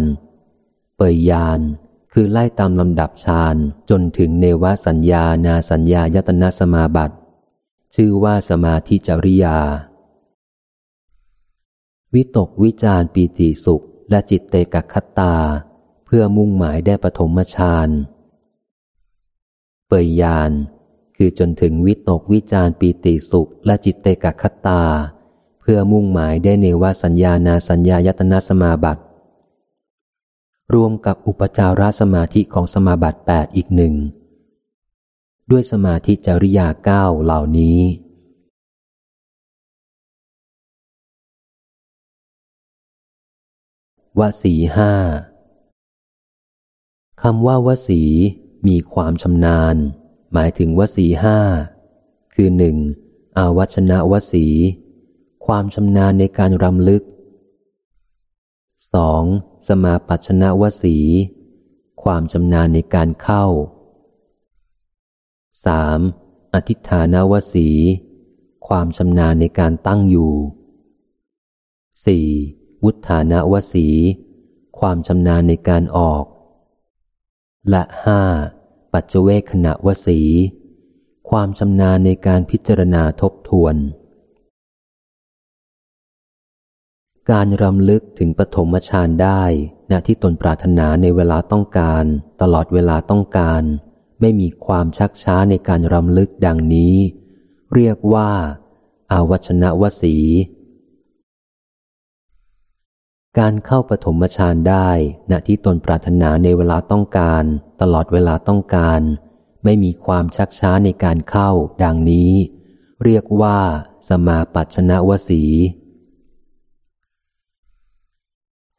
เปยยาน คือไล่ตามลำดับฌานจนถึงเนวสัญญานาสัญญายตนะสมาบัติชื่อว่าสมาธิจริยา วิตกวิจารปีติสุขและจิตเตกคัตตา พื่อมุ่งหมายได้ปฐมฌาน เปยยาน คือจนถึงวิตกวิจารปีติสุขและจิตเตกคตา เพื่อมุ่งหมายได้เนวสัญญานาสัญญายตนาสมาบัติ รวมกับอุปจารสมาธิของสมาบัติแปดอีกหนึ่ง ด้วยสมาธิจริยาเก้าเหล่านี้วสีห้า คำว่าวสีมีความชำนาญ หมายถึงวสีห้า คือหนึ่งอาวัชนะวสี ความชำนาญในการรำลึกสองสมาปัชนะวสี ความชำนาญในการเข้าสามอธิฐานวสี ความชำนาญในการตั้งอยู่สี่วุฒานวสี ความชำนาญในการออก และห้าปัจเจเวขณะวสี ความชำนาญในการพิจารณาทบทวน การรำลึกถึงปฐมฌานได้ณที่ตนปรารถนาในเวลาต้องการ ตลอดเวลาต้องการ ไม่มีความชักช้าในการรำลึกดังนี้ เรียกว่าอาวัชนะวสี การเข้าปฐมฌานได้ณที่ตนปรารถนาในเวลาต้องการ ตลอดเวลาต้องการ ไม่มีความชักช้าในการเข้า ดังนี้ เรียกว่า สมาปัชนะวสี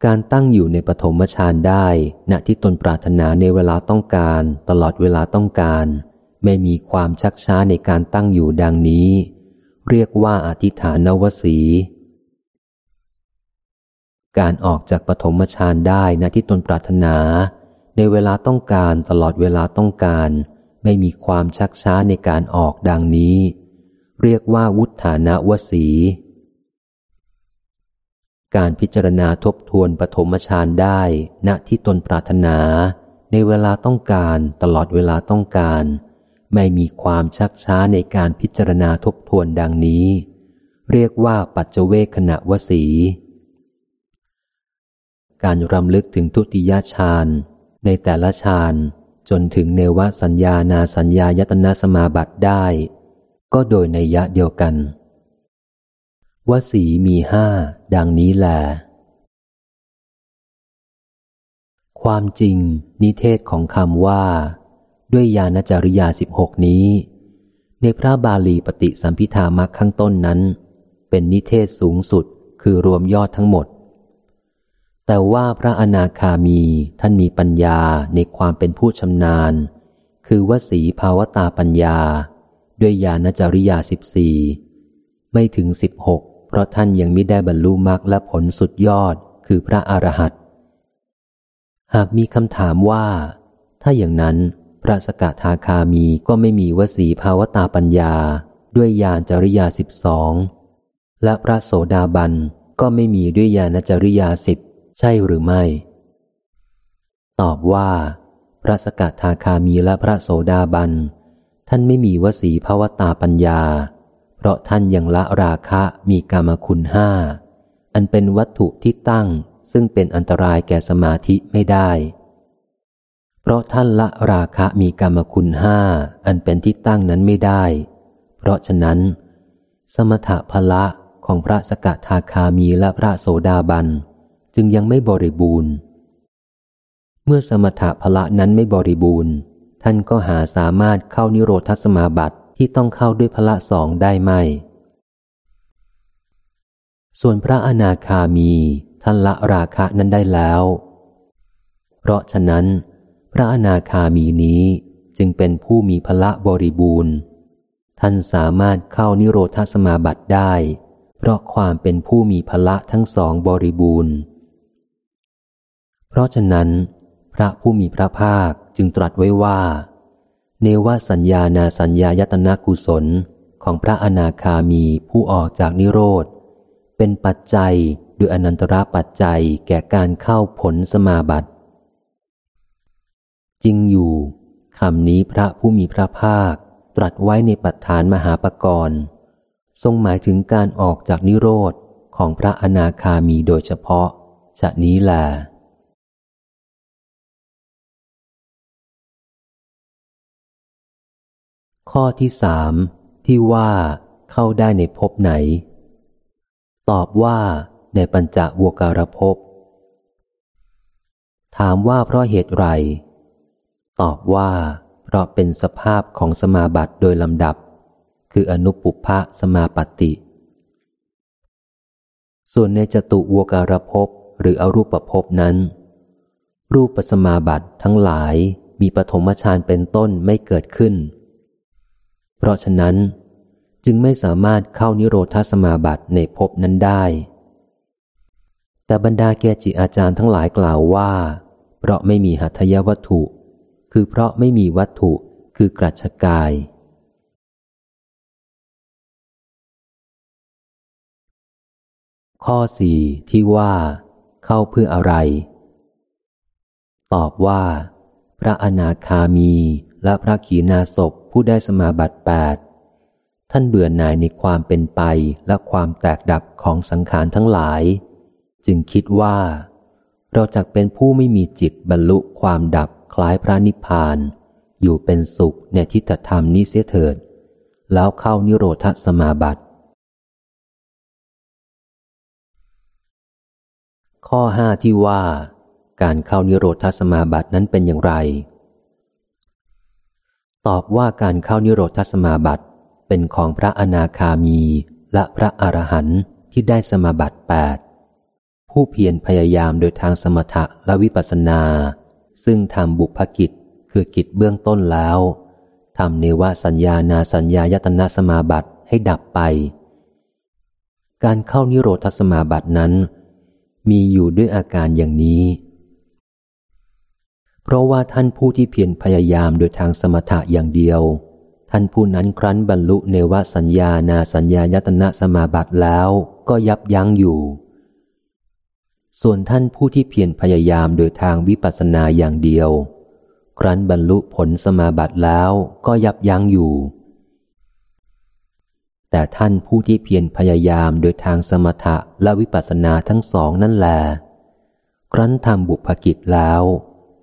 การตั้งอยู่ในปฐมฌานได้ณที่ตนปรารถนาในเวลาต้องการ ตลอดเวลาต้องการ ไม่มีความชักช้าในการตั้งอยู่ดังนี้ เรียกว่าอธิฐานวสี การออกจากปฐมฌานได้นะที่ตนปรารถนา ในเวลาต้องการตลอดเวลาต้องการ ไม่มีความชักช้าในการออกดังนี้ เรียกว่าวุฒานวสี การพิจารณาทบทวนปฐมฌานได้ณที่ตนปรารถนา ในเวลาต้องการตลอดเวลาต้องการ ไม่มีความชักช้าในการพิจารณาทบทวนดังนี้ เรียกว่าปัจเจเวคณะวสี การรำลึกถึงทุติยฌานในแต่ละฌานจนถึงเนวสัญญานาสัญญายตนาสมาบัติได้ ก็โดยในยะเดียวกัน ว่าสีมีห้าดังนี้แหลความจริงนิเทศของคำว่า ด้วยญาณจริยาสิบหกนี้ ในพระบาลีปฏิสัมพิธามักข้างต้นนั้น เป็นนิเทศสูงสุดคือรวมยอดทั้งหมด แต่ว่าพระอนาคามีท่านมีปัญญาในความเป็นผู้ชำนาญ คือวสีภาวตาปัญญา ด้วยญาณจริยาสิบสี่ไม่ถึงสิบหกเพราะท่านยังไม่ได้บรรลุมรรคและผลสุดยอดคือพระอรหันต์หากมีคำถามว่า ถ้าอย่างนั้นพระสกทาคามีก็ไม่มีวสีภาวตาปัญญา ด้วยญาณจริยาสิบสองและพระโสดาบันก็ไม่มีด้วยญาณจริยาสิบ ใช่หรือไม่ ตอบว่า พระสกทาคามีและพระโสดาบัน ท่านไม่มีวสีภาวตาปัญญา เพราะท่านยังละราคะมีกรรมคุณห้า อันเป็นวัตถุที่ตั้งซึ่งเป็นอันตรายแก่สมาธิไม่ได้ เพราะท่านละราคะมีกรรมคุณห้า อันเป็นที่ตั้งนั้นไม่ได้ เพราะฉะนั้น สมถะพละของพระสกทาคามีและพระโสดาบัน จึงยังไม่บริบูรณ์ เมื่อสมถะพละนั้นไม่บริบูรณ์ ท่านก็หาสามารถเข้านิโรธสมาบัติที่ต้องเข้าด้วยพละสองได้ไหมส่วนพระอนาคามีท่านละราคะนั้นได้แล้ว เพราะฉะนั้น พระอนาคามีนี้จึงเป็นผู้มีพละบริบูรณ์ ท่านสามารถเข้านิโรธสมาบัติได้ เพราะความเป็นผู้มีพละทั้งสองบริบูรณ์ เพราะฉะนั้น พระผู้มีพระภาคจึงตรัสไว้ว่า เนวสัญญานาสัญญายตนากุศลของพระอนาคามีผู้ออกจากนิโรธ เป็นปัจจัยด้วยอนันตระปัจจัยแก่การเข้าผลสมาบัติ จริงอยู่คำนี้พระผู้มีพระภาคตรัสไว้ในปัฏฐานมหาปกรณ์ทรงหมายถึงการออกจากนิโรธของพระอนาคามีโดยเฉพาะชะนี้แหละ ข้อที่สามที่ว่าเข้าได้ในภพไหน ตอบว่าในปัญจวการภพ ถามว่าเพราะเหตุไร ตอบว่า เพราะเป็นสภาพของสมาบัติโดยลำดับ คืออนุปุพะสมาปติส่วนในจตุวการภพหรืออรูปภพนั้น รูปสมาบัติทั้งหลายมีปฐมฌานเป็นต้นไม่เกิดขึ้น เพราะฉะนั้นจึงไม่สามารถเข้านิโรธาสมาบัติในภพนั้นได้ แต่บรรดาแกจิอาจารย์ทั้งหลายกล่าวว่า เพราะไม่มีหัตถยวัตถุ คือเพราะไม่มีวัตถุคือกรัชกาย ข้อสี่ที่ว่า เข้าเพื่ออะไร ตอบว่า พระอนาคามีและพระขีณาสพ ผู้ได้สมาบัติแปดท่านเบื่อหน่ายในความเป็นไปและความแตกดับของสังขารทั้งหลาย จึงคิดว่า เราจักเป็นผู้ไม่มีจิตบรรลุความดับคล้ายพระนิพพาน อยู่เป็นสุขในทิฏฐธรรมนี้เสียเถิด แล้วเข้านิโรธสมาบัติ ข้อห้าที่ว่า การเข้านิโรธสมาบัตินั้นเป็นอย่างไร ตอบว่าการเข้านิโรธสมาบัติเป็นของพระอนาคามีและพระอรหันต์ที่ได้สมาบัติแปดผู้เพียรพยายามโดยทางสมถะและวิปัสสนา ซึ่งทำบุพกิจคือกิจเบื้องต้นแล้วทำเนวสัญญานาสัญญายตนาสมาบัติให้ดับไป การเข้านิโรธสมาบัตินั้น มีอยู่ด้วยอาการอย่างนี้ เพราะว่าท่านผู้ที่เพียรพยายามโดยทางสมถะอย่างเดียว ท่านผู้นั้นครั้นบรรลุเนวสัญญานาสัญญายตนะสมาบัติแล้วก็ยับยั้งอยู่ ส่วนท่านผู้ที่เพียรพยายามโดยทางวิปัสสนาอย่างเดียว ครั้นบรรลุผลสมาบัติแล้วก็ยับยั้งอยู่ แต่ท่านผู้ที่เพียรพยายามโดยทางสมถะและวิปัสสนาทั้งสองนั่นแหละครั้นทำบุพกิจแล้ว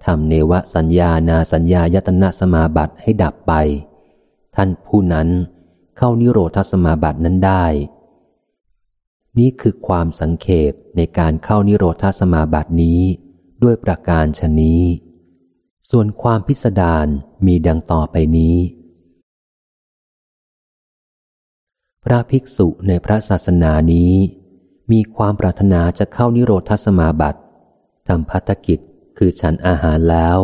ทำเนวสัญญานาสัญญายตนะสมาบัติให้ดับไป ท่านผู้นั้นเข้านิโรธสมาบัตินั้นได้ นี่คือความสังเขปในการเข้านิโรธสมาบัตินี้ด้วยประการชนี้ ส่วนความพิสดารมีดังต่อไปนี้ พระภิกษุในพระศาสนานี้ มีความปรารถนาจะเข้านิโรธสมาบัติทำพัฒกิจ คือฉันอาหารแล้ว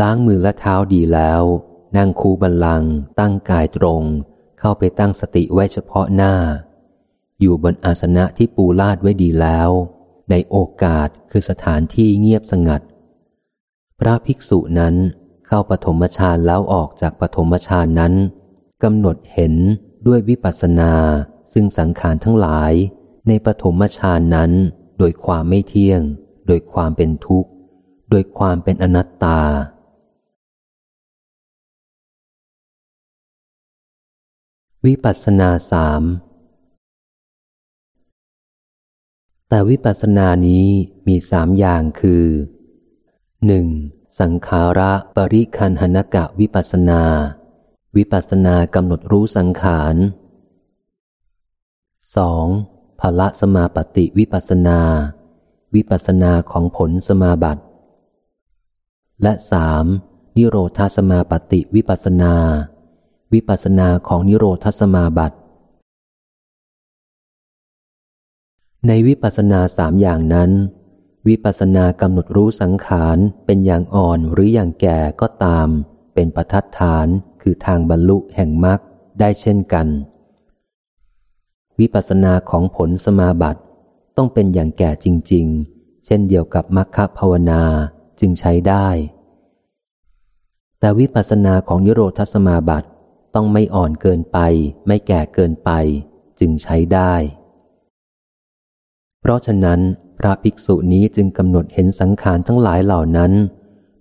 ล้างมือและเท้าดีแล้ว นั่งคูบันลัง ตั้งกายตรง เข้าไปตั้งสติไว้เฉพาะหน้า อยู่บนอาสนะที่ปูลาดไว้ดีแล้ว ในโอกาสคือสถานที่เงียบสงัด พระภิกษุนั้นเข้าปฐมฌานแล้วออกจากปฐมฌานนั้นกำหนดเห็นด้วยวิปัสสนา ซึ่งสังขารทั้งหลาย ในปฐมฌานนั้น โดยความไม่เที่ยง โดยความเป็นทุกข์ โดยความเป็นอนัตตาวิปัสสนาสามแต่วิปัสสนานี้มีสามอย่างคือหนึ่งสังขาระปริคันหนกะวิปัสนา วิปัสสนากำหนดรู้สังขาร 2. ภละสมาปฏิวิปัสนา วิปัสนาของผลสมาบัติ และสามนิโรธาสมาปฏิวิปัสนา วิปัสนาของนิโรธาสมาบัติ ในวิปัสนาสามอย่างนั้น วิปัสนากำหนดรู้สังขารเป็นอย่างอ่อนหรืออย่างแก่ก็ตาม เป็นประทัดฐานคือทางบรรลุแห่งมรรคได้เช่นกัน วิปัสสนาของผลสมาบัติต้องเป็นอย่างแก่จริง ๆ เช่นเดียวกับมรรคภาวนา จึงใช้ได้ แต่วิปัสสนาของยโรธสมาบัติต้องไม่อ่อนเกินไป ไม่แก่เกินไป จึงใช้ได้ เพราะฉะนั้น พระภิกษุนี้จึงกำหนดเห็นสังขารทั้งหลายเหล่านั้น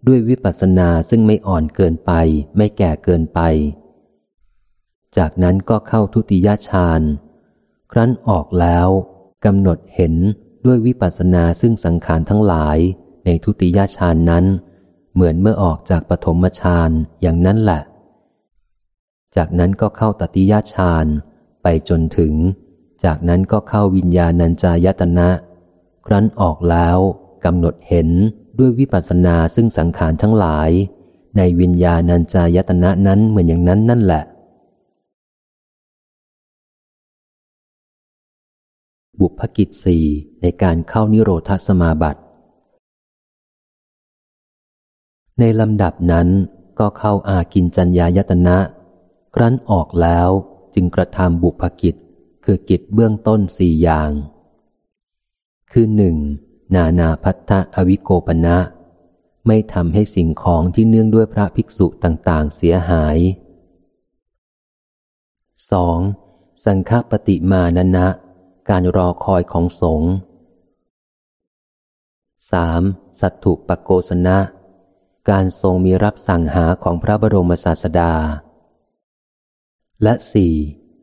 ด้วยวิปัสสนาซึ่งไม่อ่อนเกินไป ไม่แก่เกินไป จากนั้นก็เข้าทุติยฌานครั้นออกแล้วกำหนดเห็นด้วยวิปัสสนาซึ่งสังขารทั้งหลาย ในทุติยฌานนั้น เหมือนเมื่อออกจากปฐมฌานอย่างนั้นแหละ จากนั้นก็เข้าตติยฌานไปจนถึง จากนั้นก็เข้าวิญญาณัญจายตนะ ครั้นออกแล้วกำหนดเห็นด้วยวิปัสสนาซึ่งสังขารทั้งหลาย ในวิญญาณัญจายตนะนั้นเหมือนอย่างนั้นนั่นแหละ บุพกิจสี่ในการเข้านิโรธสมาบัติ ในลำดับนั้นก็เข้าอากินจัญญายตนะ ครั้นออกแล้วจึงกระทำบุพกิจ คือกิจเบื้องต้นสี่อย่าง คือหนึ่งนานาพัทธะอวิโกปนะไม่ทำให้สิ่งของที่เนื่องด้วยพระภิกษุต่าง ๆ เสียหาย 2. สังฆปฏิมานะนะ การรอคอยของสงฆ์ 3. สัตถุปโกสนะ การทรงมีรับสั่งหาของพระบรมศาสดา และสี่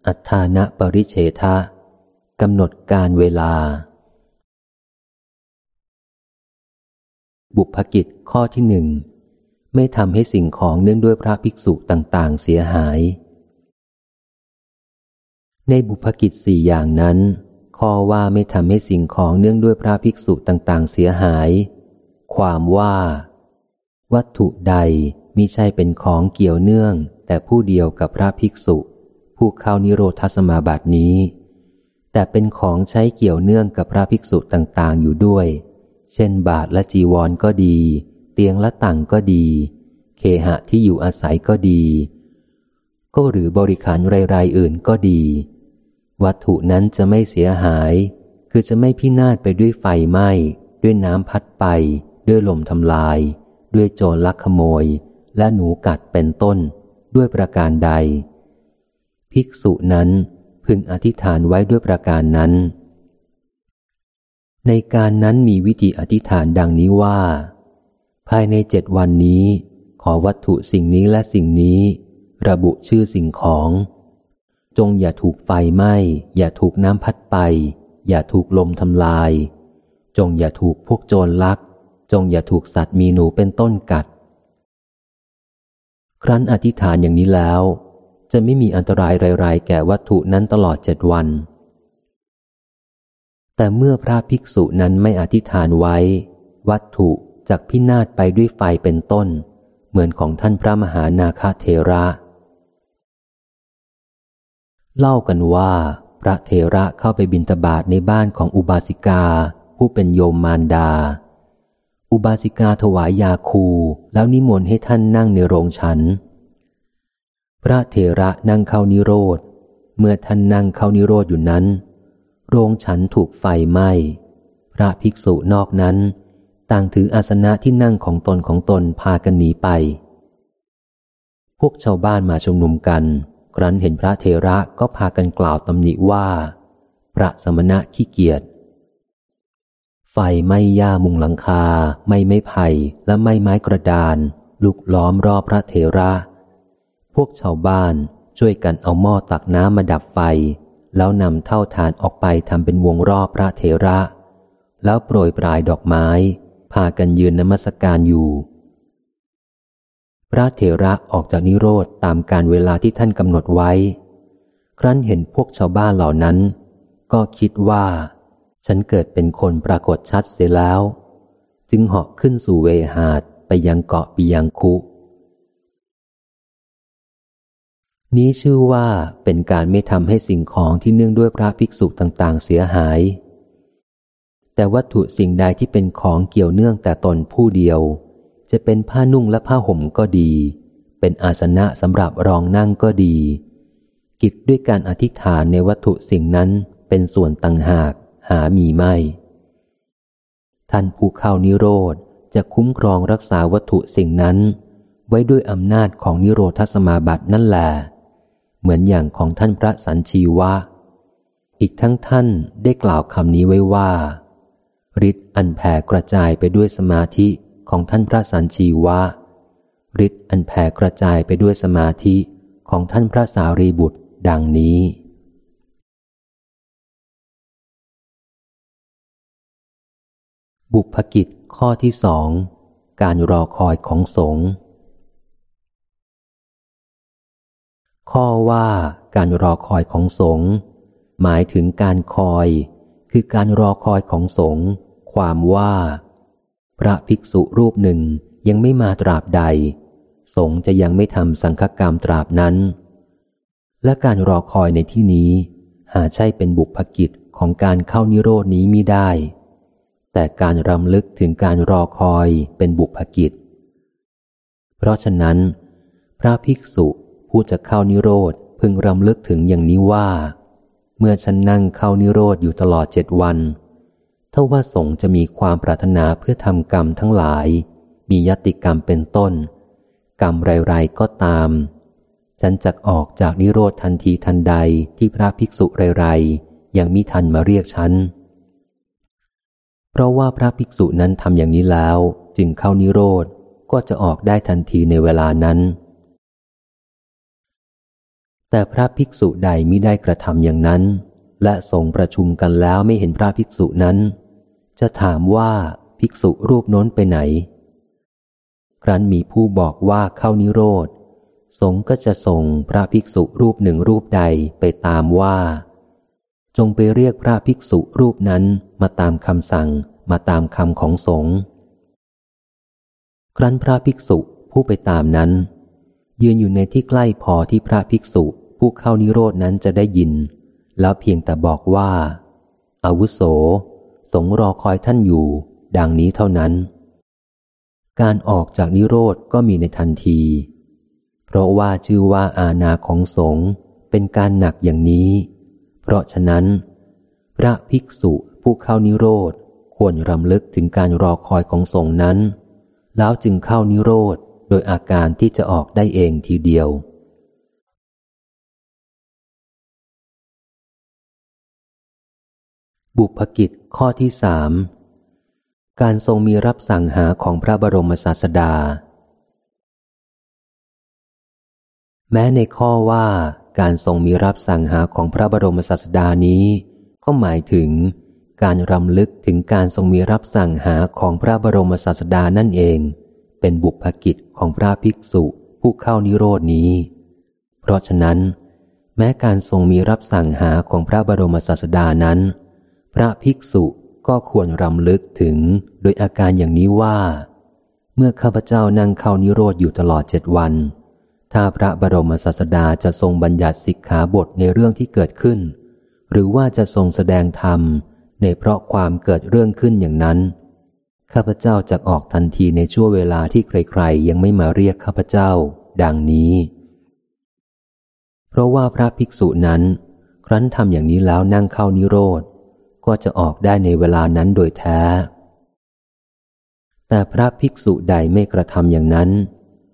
อัฏฐานะปริเฉทะกำหนดการเวลา บุพกิจข้อที่หนึ่งไม่ทำให้สิ่งของเนื่องด้วยพระภิกษุต่าง ๆ เสียหาย ในบุพกิจสี่อย่างนั้น ข้อว่าไม่ทำให้สิ่งของเนื่องด้วยพระภิกษุต่าง ๆ เสียหาย ความว่า วัตถุใดมิใช่เป็นของเกี่ยวเนื่อง แต่ผู้เดียวกับพระภิกษุ ผู้เข้านิโรธสมาบัตินี้ แต่เป็นของใช้เกี่ยวเนื่องกับพระภิกษุต่างๆ อยู่ด้วย เช่นบาทและจีวรก็ดี เตียงและตังก็ดี เคหะที่อยู่อาศัยก็ดี ก็หรือบริขารไรๆอื่นก็ดี วัตถุนั้นจะไม่เสียหาย คือจะไม่พินาศไปด้วยไฟไหม้ด้วยน้ำพัดไป ด้วยลมทำลาย ด้วยโจรลักขโมยและหนูกัดเป็นต้นด้วยประการใด ภิกษุนั้นพึงอธิษฐานไว้ด้วยประการนั้น ในการนั้นมีวิธีอธิษฐานดังนี้ว่า ภายในเจ็ดวันนี้ ขอวัตถุสิ่งนี้และสิ่งนี้ ระบุชื่อสิ่งของ จงอย่าถูกไฟไหม้ อย่าถูกน้ำพัดไป อย่าถูกลมทำลาย จงอย่าถูกพวกโจรลัก จงอย่าถูกสัตว์มีหนูเป็นต้นกัด ครั้นอธิษฐานอย่างนี้แล้ว จะไม่มีอันตรายไรๆแก่วัตถุนั้นตลอดเจ็ดวัน แต่เมื่อพระภิกษุนั้นไม่อธิษฐานไว้ วัตถุจากพินาศไปด้วยไฟเป็นต้น เหมือนของท่านพระมหานาคาเทระ เล่ากันว่า พระเทระเข้าไปบินตบาทในบ้านของอุบาสิกา ผู้เป็นโยมมารดา อุบาสิกาถวายยาคูแล้วนิมนต์ให้ท่านนั่งในโรงฉัน พระเถระนั่งเข้านิโรธ เมื่อท่านนั่งเข้านิโรธอยู่นั้น โรงฉันถูกไฟไหม้ พระภิกษุนอกนั้น ต่างถืออาสนะที่นั่งของตนของตนพากันหนีไป พวกชาวบ้านมาชุมนุมกัน ครั้นเห็นพระเทระก็พากันกล่าวตำหนิว่า พระสมณะขี้เกียจ ไฟไหม้ย่ามุงหลังคา ไม่ไม้ไผ่และไม่ไม้กระดาน ลุกล้อมรอบพระเถระ พวกชาวบ้านช่วยกันเอาหม้อตักน้ำมาดับไฟ แล้วนำเท่าฐานออกไปทำเป็นวงรอบพระเถระ แล้วโปรยปลายดอกไม้ พากันยืนนมัสการอยู่ พระเถระออกจากนิโรธตามการเวลาที่ท่านกำหนดไว้ ครั้นเห็นพวกชาวบ้านเหล่านั้น ก็คิดว่า ฉันเกิดเป็นคนปรากฏชัดเสียแล้ว จึงเหาะขึ้นสู่เวหาดไปยังเกาะปียังคุ นี้ชื่อว่าเป็นการไม่ทำให้สิ่งของที่เนื่องด้วยพระภิกษุต่างๆ เสียหาย แต่วัตถุสิ่งใดที่เป็นของเกี่ยวเนื่องแต่ตนผู้เดียว จะเป็นผ้านุ่งและผ้าห่มก็ดี เป็นอาสนะสำหรับรองนั่งก็ดี กิจด้วยการอธิษฐานในวัตถุสิ่งนั้นเป็นส่วนต่างหาก หามีไม่ ท่านผู้เข้านิโรธจะคุ้มครองรักษาวัตถุสิ่งนั้น ไว้ด้วยอำนาจของนิโรธสมาบัตินั่นแหละเหมือนอย่างของท่านพระสันชีวะ อีกทั้งท่านได้กล่าวคำนี้ไว้ว่าฤทธิ์อันแผ่กระจายไปด้วยสมาธิของท่านพระสันชีวะฤทธิ์อันแผ่กระจายไปด้วยสมาธิของท่านพระสารีบุตร ดังนี้ บุพกิจข้อที่สอง การรอคอยของสงฆ์ข้อว่าการรอคอยของสงฆ์หมายถึงการคอย คือการรอคอยของสงฆ์ความว่า พระภิกษุรูปหนึ่งยังไม่มาตราบใด สงฆ์จะยังไม่ทำสังฆกรรมตราบนั้น และการรอคอยในที่นี้ หาใช่เป็นบุพกิจของการเข้านิโรดนี้มิได้ แต่การรำลึกถึงการรอคอยเป็นบุพกิจ เพราะฉะนั้น พระภิกษุผู้จะเข้านิโรธพึงรำลึกถึงอย่างนี้ว่า เมื่อฉันนั่งเข้านิโรธอยู่ตลอดเจ็ดวันถ้าว่าสงจะมีความปรารถนาเพื่อทำกรรมทั้งหลาย มียติกรรมเป็นต้น กรรมไรๆก็ตาม ฉันจะออกจากนิโรธทันทีทันใดที่พระภิกษุไรๆยังมิทันมาเรียกฉัน เพราะว่าพระภิกษุนั้นทำอย่างนี้แล้ว จึงเข้านิโรธก็จะออกได้ทันทีในเวลานั้น แต่พระภิกษุใดมิได้กระทำอย่างนั้น และทรงประชุมกันแล้วไม่เห็นพระภิกษุนั้น จะถามว่าภิกษุรูปน้นไปไหน ครั้นมีผู้บอกว่าเข้านิโรธสงก็จะส่งพระภิกษุรูปหนึ่งรูปใดไปตามว่า จงไปเรียกพระภิกษุรูปนั้นมาตามคำสั่งมาตามคำของสงฆ์ครั้นพระภิกษุผู้ไปตามนั้น ยืนอยู่ในที่ใกล้พอที่พระภิกษุผู้เข้านิโรดนั้นจะได้ยิน แล้วเพียงแต่บอกว่า อาวุโส สงรอคอยท่านอยู่ ดังนี้เท่านั้น การออกจากนิโรธก็มีในทันที เพราะว่าชื่อว่าอาณาของสงเป็นการหนักอย่างนี้ เพราะฉะนั้น พระภิกษุผู้เข้านิโรธควรรำลึกถึงการรอคอยของสงนั้น แล้วจึงเข้านิโรธโดยอาการที่จะออกได้เองทีเดียว บุพกิจข้อที่สามการทรงมีรับสั่งหาของพระบรมศาสดา แม้ในข้อว่า การทรงมีรับสั่งหาของพระบรมศาสดานี้ ก็หมายถึง การรำลึกถึงการทรงมีรับสั่งหาของพระบรมศาสดานั่นเอง เป็นบุพกิจของพระภิกษุผู้เข้านิโรดนี้ เพราะฉะนั้น แม้การทรงมีรับสั่งหาของพระบรมศาสดานั้น พระภิกษุก็ควรรำลึกถึงโดยอาการอย่างนี้ว่า เมื่อข้าพเจ้านั่งเข้านิโรธอยู่ตลอดเจ็ดวัน ถ้าพระบรมศาสดาจะทรงบัญญัติสิกขาบทในเรื่องที่เกิดขึ้น หรือว่าจะทรงแสดงธรรม ในเพราะความเกิดเรื่องขึ้นอย่างนั้น ข้าพเจ้าจะออกทันทีในช่วงเวลาที่ใครๆ ยังไม่มาเรียกข้าพเจ้า ดังนี้ เพราะว่าพระภิกษุนั้น ครั้นทำอย่างนี้แล้วนั่งเข้านิโรธ ก็จะออกได้ในเวลานั้นโดยแท้ แต่พระภิกษุใดไม่กระทำอย่างนั้น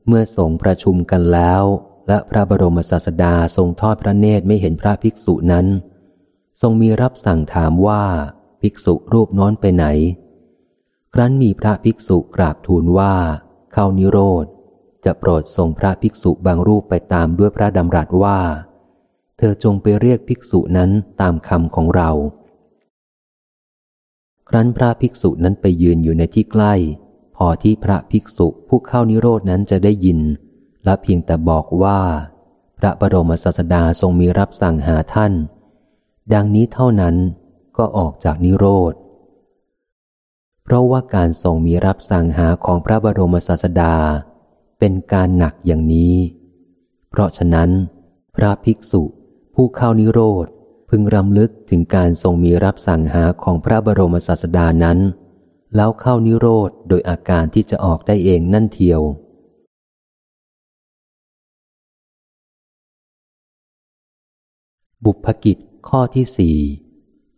เมื่อสงประชุมกันแล้ว และพระบรมศาสดาทรงทอดพระเนตรไม่เห็นพระภิกษุนั้น ทรงมีรับสั่งถามว่าภิกษุรูปน้อนไปไหน ครั้นมีพระภิกษุกราบทูลว่า เข้านิโรธ จะโปรดทรงพระภิกษุบางรูปไปตามด้วยพระดำรัสว่า เธอจงไปเรียกภิกษุนั้นตามคำของเรา ครั้นพระภิกษุนั้นไปยืนอยู่ในที่ใกล้ อที่พระภิกษุผู้เข้านิโรดนั้นจะได้ยิน และเพียงแต่บอกว่า พระบรมศาสดาทรงมีรับสั่งหาท่าน ดังนี้เท่านั้นก็ออกจากนิโรธ เพราะว่าการทรงมีรับสั่งหาของพระบรมศาสดา เป็นการหนักอย่างนี้ เพราะฉะนั้น พระภิกษุผู้เข้านิโรธพึงรำลึกถึงการทรงมีรับสั่งหาของพระบรมศาสดานั้น แล้วเข้านิโรธโดยอาการที่จะออกได้เองนั่นเทียว บุพกิจข้อที่สี่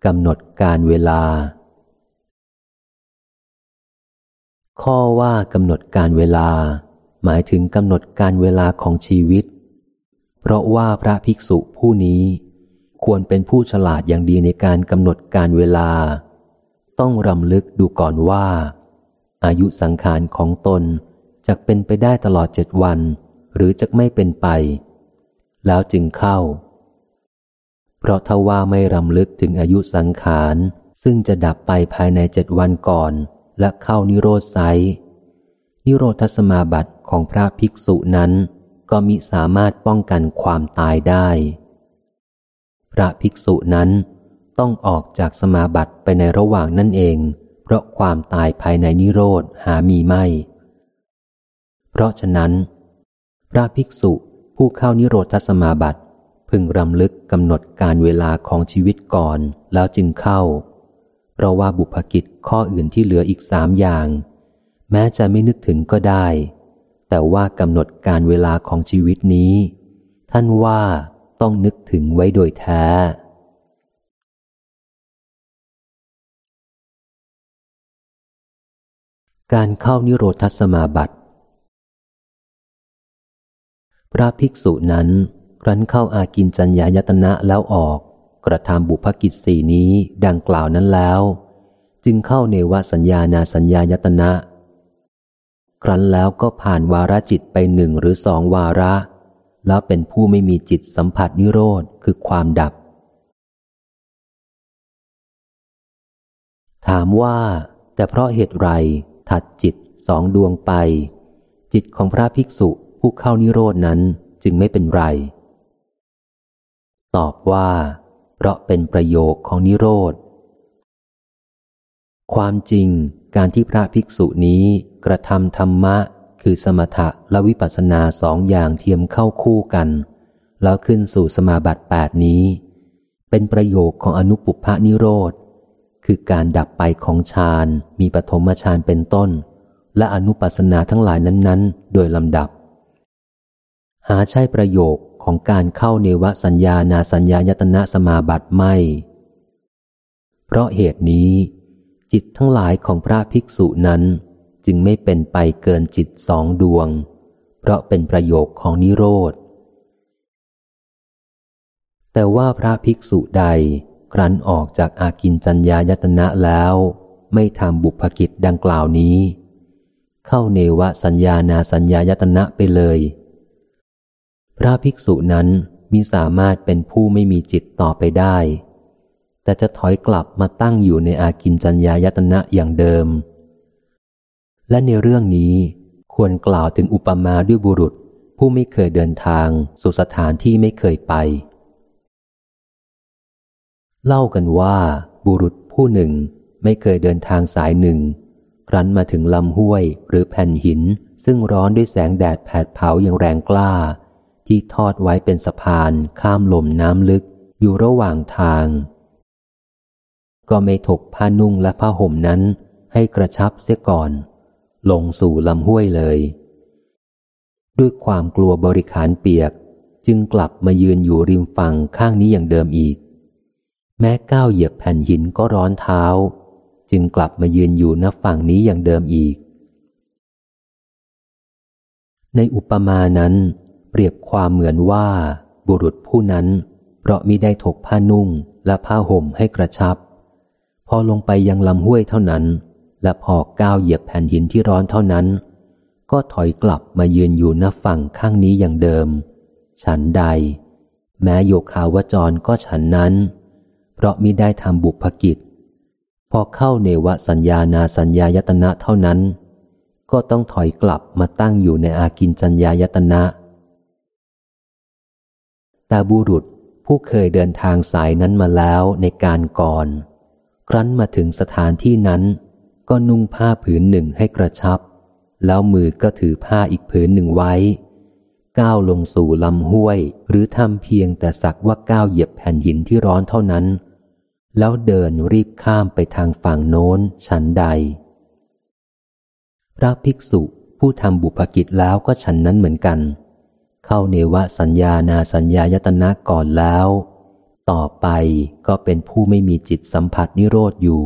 กำหนดการเวลา ข้อว่ากำหนดการเวลา หมายถึงกำหนดการเวลาของชีวิต เพราะว่าพระภิกษุผู้นี้ ควรเป็นผู้ฉลาดอย่างดีในการกำหนดการเวลา ต้องรำลึกดูก่อนว่า อายุสังขารของตนจะเป็นไปได้ตลอดเจ็ดวัน หรือจะไม่เป็นไป แล้วจึงเข้า เพราะถ้าว่าไม่รำลึกถึงอายุสังขาร ซึ่งจะดับไปภายในเจ็ดวันก่อน และเข้านิโรธไซนิโรธสมาบัติของพระภิกษุนั้น ก็มิสามารถป้องกันความตายได้ พระภิกษุนั้น ต้องออกจากสมาบัติไปในระหว่างนั่นเอง เพราะความตายภายในนิโรธหามีไม่ เพราะฉะนั้น พระภิกษุผู้เข้านิโรธสมาบัติ พึงรำลึกกำหนดการเวลาของชีวิตก่อนแล้วจึงเข้า เพราะว่าบุพกิจข้ออื่นที่เหลืออีกสามอย่าง แม้จะไม่นึกถึงก็ได้ แต่ว่ากำหนดการเวลาของชีวิตนี้ ท่านว่าต้องนึกถึงไว้โดยแท้ การเข้านิโรธสมาบัติ พระภิกษุนั้นครั้นเข้าอากินจัญญายตนะแล้วออก กระทำบุพกิจสี่นี้ดังกล่าวนั้นแล้ว จึงเข้าเนวสัญญานาสัญญายตนะ ครั้นแล้วก็ผ่านวาระจิตไปหนึ่งหรือสองวาระ แล้วเป็นผู้ไม่มีจิตสัมผัสนิโรธคือความดับ ถามว่า แต่เพราะเหตุไร ถัดจิตสองดวงไป จิตของพระภิกษุผู้เข้านิโรดนั้นจึงไม่เป็นไร ตอบว่า เพราะเป็นประโยคของนิโรธ ความจริงการที่พระภิกษุนี้กระทำธรรมะ คือสมถะและวิปัสสนาสองอย่างเทียมเข้าคู่กัน แล้วขึ้นสู่สมาบัติแปดนี้ เป็นประโยคของอนุปุพานิโรธ คือการดับไปของฌานมีปฐมฌานเป็นต้น และอนุปัสนาทั้งหลายนั้น ๆ โดยลำดับ หาใช่ประโยคของการเข้าเนวสัญญานาสัญญายตนะสมาบัติไม่ เพราะเหตุนี้ จิตทั้งหลายของพระภิกษุนั้นจึงไม่เป็นไปเกินจิตสองดวง เพราะเป็นประโยคของนิโรธ แต่ว่าพระภิกษุใด ครั้นออกจากอากินจัญญายตนะแล้ว ไม่ทำบุพกิจดังกล่าวนี้ เข้าเนวสัญญานาสัญญายตนะไปเลย พระภิกษุนั้นมิสามารถเป็นผู้ไม่มีจิตต่อไปได้ แต่จะถอยกลับมาตั้งอยู่ในอากินจัญญายตนะอย่างเดิม และในเรื่องนี้ควรกล่าวถึงอุปมาด้วยบุรุษผู้ไม่เคยเดินทางสู่สถานที่ไม่เคยไป เล่ากันว่าบุรุษผู้หนึ่งไม่เคยเดินทางสายหนึ่ง ครั้นมาถึงลำห้วยหรือแผ่นหิน ซึ่งร้อนด้วยแสงแดดแผดเผาอย่างแรงกล้า ที่ทอดไว้เป็นสะพานข้ามลมน้ำลึกอยู่ระหว่างทาง ก็ไม่ถกผ้านุ่งและผ้าห่มนั้นให้กระชับเสียก่อน ลงสู่ลำห้วยเลย ด้วยความกลัวบริขารเปียกจึงกลับมายืนอยู่ริมฝั่งข้างนี้อย่างเดิมอีก แม้ก้าวเหยียบแผ่นหินก็ร้อนเท้า จึงกลับมายืนอยู่ณฝั่งนี้อย่างเดิมอีก ในอุปมานั้นเปรียบความเหมือนว่า บุรุษผู้นั้น เพราะมิได้ถกผ้านุ่งและผ้าห่มให้กระชับ พอลงไปยังลำห้วยเท่านั้น และพอก้าวเหยียบแผ่นหินที่ร้อนเท่านั้น ก็ถอยกลับมายืนอยู่ณฝั่งข้างนี้อย่างเดิม ฉันใด แม้โยคาวจรก็ฉันนั้นเราะมิได้ทำบุพกิจ พอเข้าเนวสัญญานาสัญญายตนะเท่านั้น ก็ต้องถอยกลับมาตั้งอยู่ในอากินจัญญายตนะแต่บุรุษผู้เคยเดินทางสายนั้นมาแล้วในการก่อน ครั้นมาถึงสถานที่นั้น ก็นุ่งผ้าผืนหนึ่งให้กระชับ แล้วมือก็ถือผ้าอีกผืนหนึ่งไว้ ก้าวลงสู่ลำห้วยหรือทำเพียงแต่สักว่าก้าวเหยียบแผ่นหินที่ร้อนเท่านั้น แล้วเดินรีบข้ามไปทางฝั่งโน้นฉันใด พระภิกษุผู้ทำบุพกิจแล้วก็ฉันนั้นเหมือนกัน เข้าเนวสัญญานาสัญญายตนะก่อนแล้ว ต่อไปก็เป็นผู้ไม่มีจิตสัมผัสนิโรธอยู่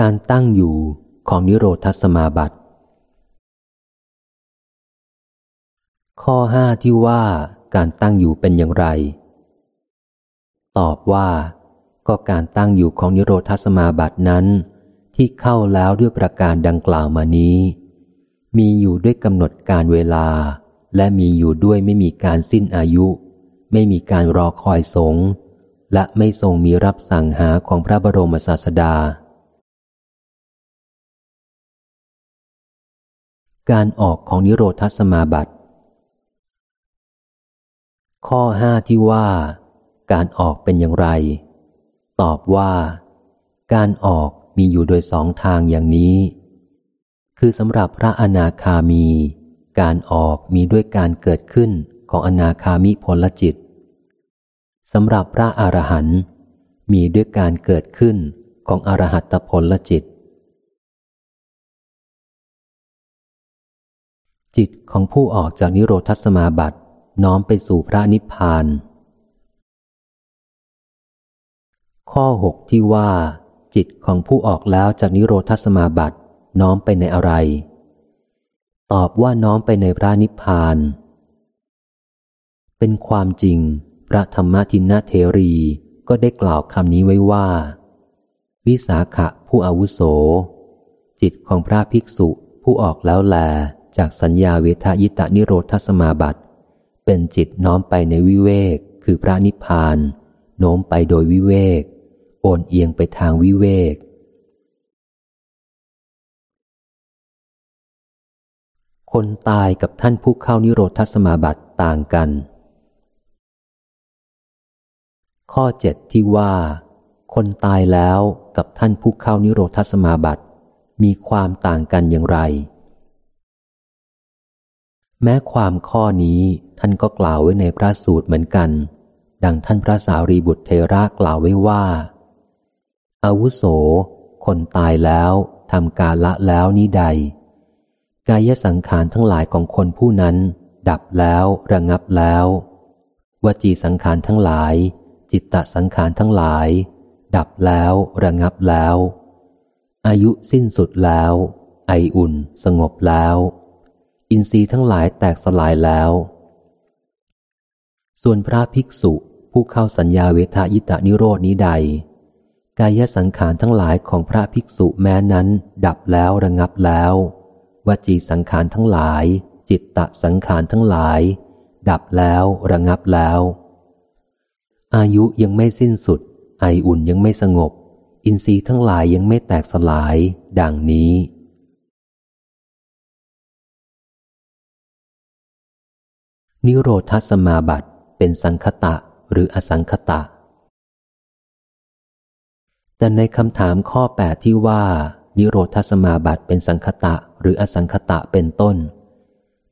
การตั้งอยู่ของนิโรธสมาบัติ ข้อห้าที่ว่าการตั้งอยู่เป็นอย่างไร ตอบว่าก็การตั้งอยู่ของนิโรธสมาบัตินั้น ที่เข้าแล้วด้วยประการดังกล่าวมานี้ มีอยู่ด้วยกำหนดการเวลา และมีอยู่ด้วยไม่มีการสิ้นอายุ ไม่มีการรอคอยสง และไม่ทรงมีรับสั่งหาของพระบรมศาสดา การออกของนิโรธสมาบัติ ข้อห้าที่ว่า การออกเป็นอย่างไร ตอบว่า การออกมีอยู่โดยสองทางอย่างนี้ คือสำหรับพระอนาคามี การออกมีด้วยการเกิดขึ้นของอนาคามิผลจิตสำหรับพระอรหันต์มีด้วยการเกิดขึ้นของอรหัตผลจิต จิตของผู้ออกจากนิโรธสมาบัติ น้อมไปสู่พระนิพพาน ข้อหกที่ว่า จิตของผู้ออกแล้วจากนิโรธสมาบัติน้อมไปในอะไร ตอบว่าน้อมไปในพระนิพพาน เป็นความจริง พระธรรมทินนาเทรีก็ได้กล่าวคำนี้ไว้ว่า วิสาขะผู้อาวุโส จิตของพระภิกษุผู้ออกแล้วแลจากสัญญาเวทายตานิโรธสมาบัติ เป็นจิตน้อมไปในวิเวกคือพระนิพพาน โน้มไปโดยวิเวก โอนเอียงไปทางวิเวก คนตายกับท่านผู้เข้านิโรธสมาบัติต่างกัน ข้อเจ็ดที่ว่า คนตายแล้วกับท่านผู้เข้านิโรธสมาบัติ มีความต่างกันอย่างไร แม้ความข้อนี้ท่านก็กล่าวไว้ในพระสูตรเหมือนกัน ดังท่านพระสารีบุตรเทระกล่าวไว้ว่า อาวุโส คนตายแล้วทำกาละแล้วนี้ใด กายสังขารทั้งหลายของคนผู้นั้น ดับแล้วระงับแล้ว วจีสังขารทั้งหลาย จิตตสังขารทั้งหลาย ดับแล้วระงับแล้ว อายุสิ้นสุดแล้ว ไออุ่นสงบแล้ว อินทรีย์ทั้งหลายแตกสลายแล้ว ส่วนพระภิกษุผู้เข้าสัญญาเวทายตานิโรดนี้ใด กายสังขารทั้งหลายของพระภิกษุแม้นั้น ดับแล้วระงับแล้ววจีสังขารทั้งหลาย จิตตสังขารทั้งหลาย ดับแล้วระงับแล้ว อายุยังไม่สิ้นสุด ไออุ่นยังไม่สงบ อินทรีย์ทั้งหลายยังไม่แตกสลาย ดังนี้ นิโรธสมาบัติเป็นสังคตะหรืออสังคตะ แต่ในคำถามข้อแปดที่ว่า นิโรธสมาบัติเป็นสังคตะหรืออสังคตะเป็นต้น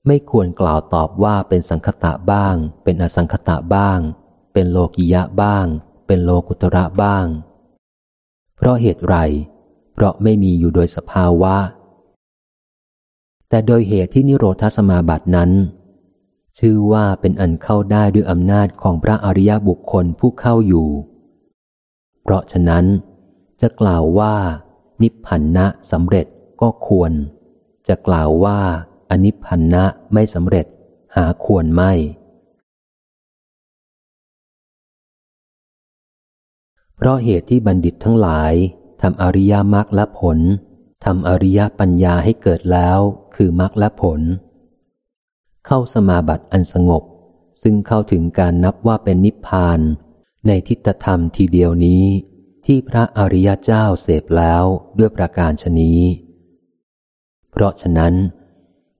ไม่ควรกล่าวตอบว่าเป็นสังคตะบ้าง เป็นอสังคตะบ้าง เป็นโลกิยะบ้าง เป็นโลกุตระบ้าง เพราะเหตุไร เพราะไม่มีอยู่โดยสภาวะ แต่โดยเหตุที่นิโรธสมาบัตินั้น ชื่อว่าเป็นอันเข้าได้ด้วยอำนาจของพระอริยบุคคลผู้เข้าอยู่ เพราะฉะนั้น จะกล่าวว่า นิพพันนะสำเร็จก็ควร จะกล่าวว่าอนิพันนะไม่สำเร็จ หาควรไม่ เพราะเหตุที่บัณฑิตทั้งหลายทำอริยมรรคและผลทำอริยปัญญาให้เกิดแล้ว คือมรรคและผล เข้าสมาบัติอันสงบ ซึ่งเข้าถึงการนับว่าเป็นนิพพาน ในทิฏฐธรรมทีเดียวนี้ ที่พระอริยเจ้าเสพแล้วด้วยประการชนี้ เพราะฉะนั้น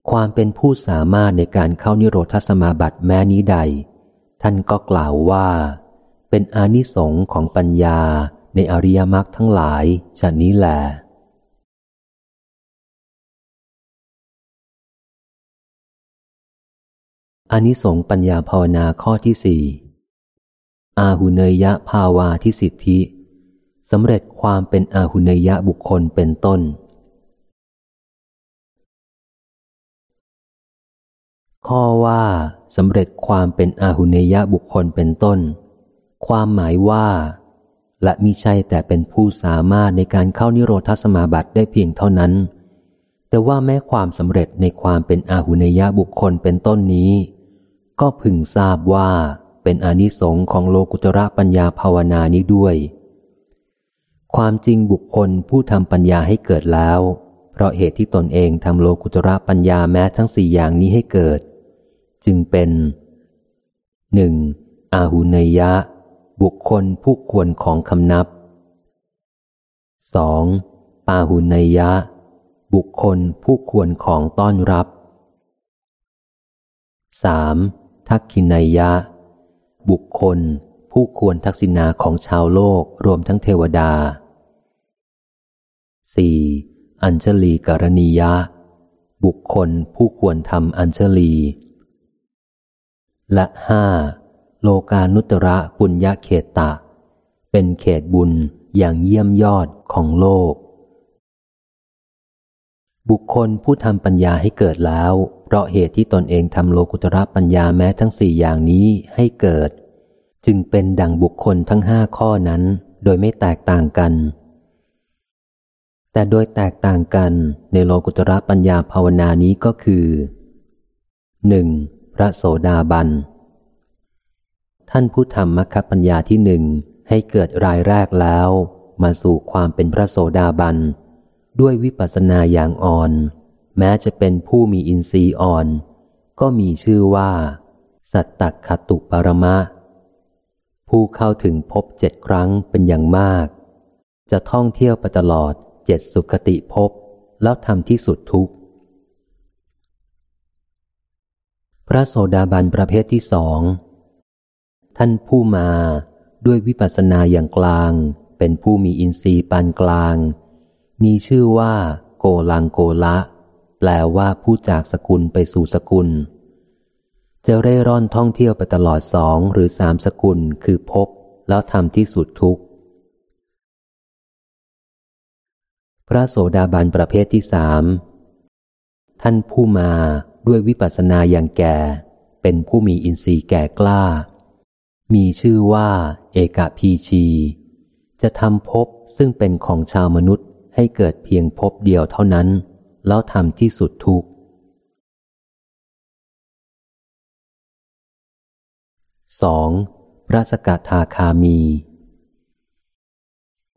ความเป็นผู้สามารถในการเข้านิโรธสมาบัติแม้นี้ใด ท่านก็กล่าวว่า เป็นอานิสงส์ของปัญญาในอริยมรรคทั้งหลายชนนี้แหละ อานิสงส์ปัญญาภาวนาข้อที่สี่อาหุเนยยะภาวาทิสิทธิสำเร็จความเป็นอาหุเนยยะบุคคลเป็นต้น ข้อว่าสำเร็จความเป็นอาหุเนยะบุคคลเป็นต้น ความหมายว่า และมิใช่แต่เป็นผู้สามารถในการเข้านิโรธสมาบัติได้เพียงเท่านั้น แต่ว่าแม้ความสำเร็จในความเป็นอาหุเนยะบุคคลเป็นต้นนี้ ก็พึงทราบว่าเป็นอนิสงค์ของโลกุตระปัญญาภาวนานี้ด้วย ความจริงบุคคลผู้ทำปัญญาให้เกิดแล้ว เพราะเหตุที่ตนเองทำโลกุตระปัญญาแม้ทั้งสี่อย่างนี้ให้เกิด จึงเป็นหนึ่งอาหุเนยะ บุคคลผู้ควรของคำนับสองปาหุเนยะ บุคคลผู้ควรของต้อนรับสาม ทักขินยะ บุคคล ผู้ควรทักษิณาของชาวโลกรวมทั้งเทวดาสี่อัญชลีกรณียะ บุคคลผู้ควรทำอัญชลี และห้าโลกานุตระปุญญาเขตตะ เป็นเขตบุญอย่างเยี่ยมยอดของโลก บุคคลผู้ทำปัญญาให้เกิดแล้ว เพราะเหตุที่ตนเองทำโลกุตระปัญญาแม้ทั้งสี่อย่างนี้ให้เกิด จึงเป็นดังบุคคลทั้งห้าข้อนั้น โดยไม่แตกต่างกัน แต่โดยแตกต่างกันในโลกุตระปัญญาภาวนานี้ก็คือหนึ่งพระโสดาบัน ท่านผู้ทำมรรคปัญญาที่หนึ่งให้เกิดรายแรกแล้ว มาสู่ความเป็นพระโสดาบัน ด้วยวิปัสสนาอย่างอ่อน แม้จะเป็นผู้มีอินทรีย์อ่อน ก็มีชื่อว่า สัตตคตุปรมะ ผู้เข้าถึงพบเจ็ดครั้งเป็นอย่างมาก จะท่องเที่ยวไปตลอดเจ็ดสุคติพบแล้วทำที่สุดทุกพระโสดาบันประเภทที่สองท่านผู้มาด้วยวิปัสสนาอย่างกลาง เป็นผู้มีอินทรีย์ปานกลาง มีชื่อว่า โกลังโกละ แปลว่าผู้จากสกุลไปสู่สกุล จะเร่ร่อนท่องเที่ยวไปตลอดสองหรือสามสกุลคือพบแล้วทำที่สุดทุกพระโสดาบันประเภทที่สามท่านผู้มาด้วยวิปัสสนาอย่างแก่ เป็นผู้มีอินทรีย์แก่กล้า มีชื่อว่า เอกพีชี จะทำภพซึ่งเป็นของชาวมนุษย์ ให้เกิดเพียงภพเดียวเท่านั้น แล้วทำที่สุดทุกสองพระสกทาคามี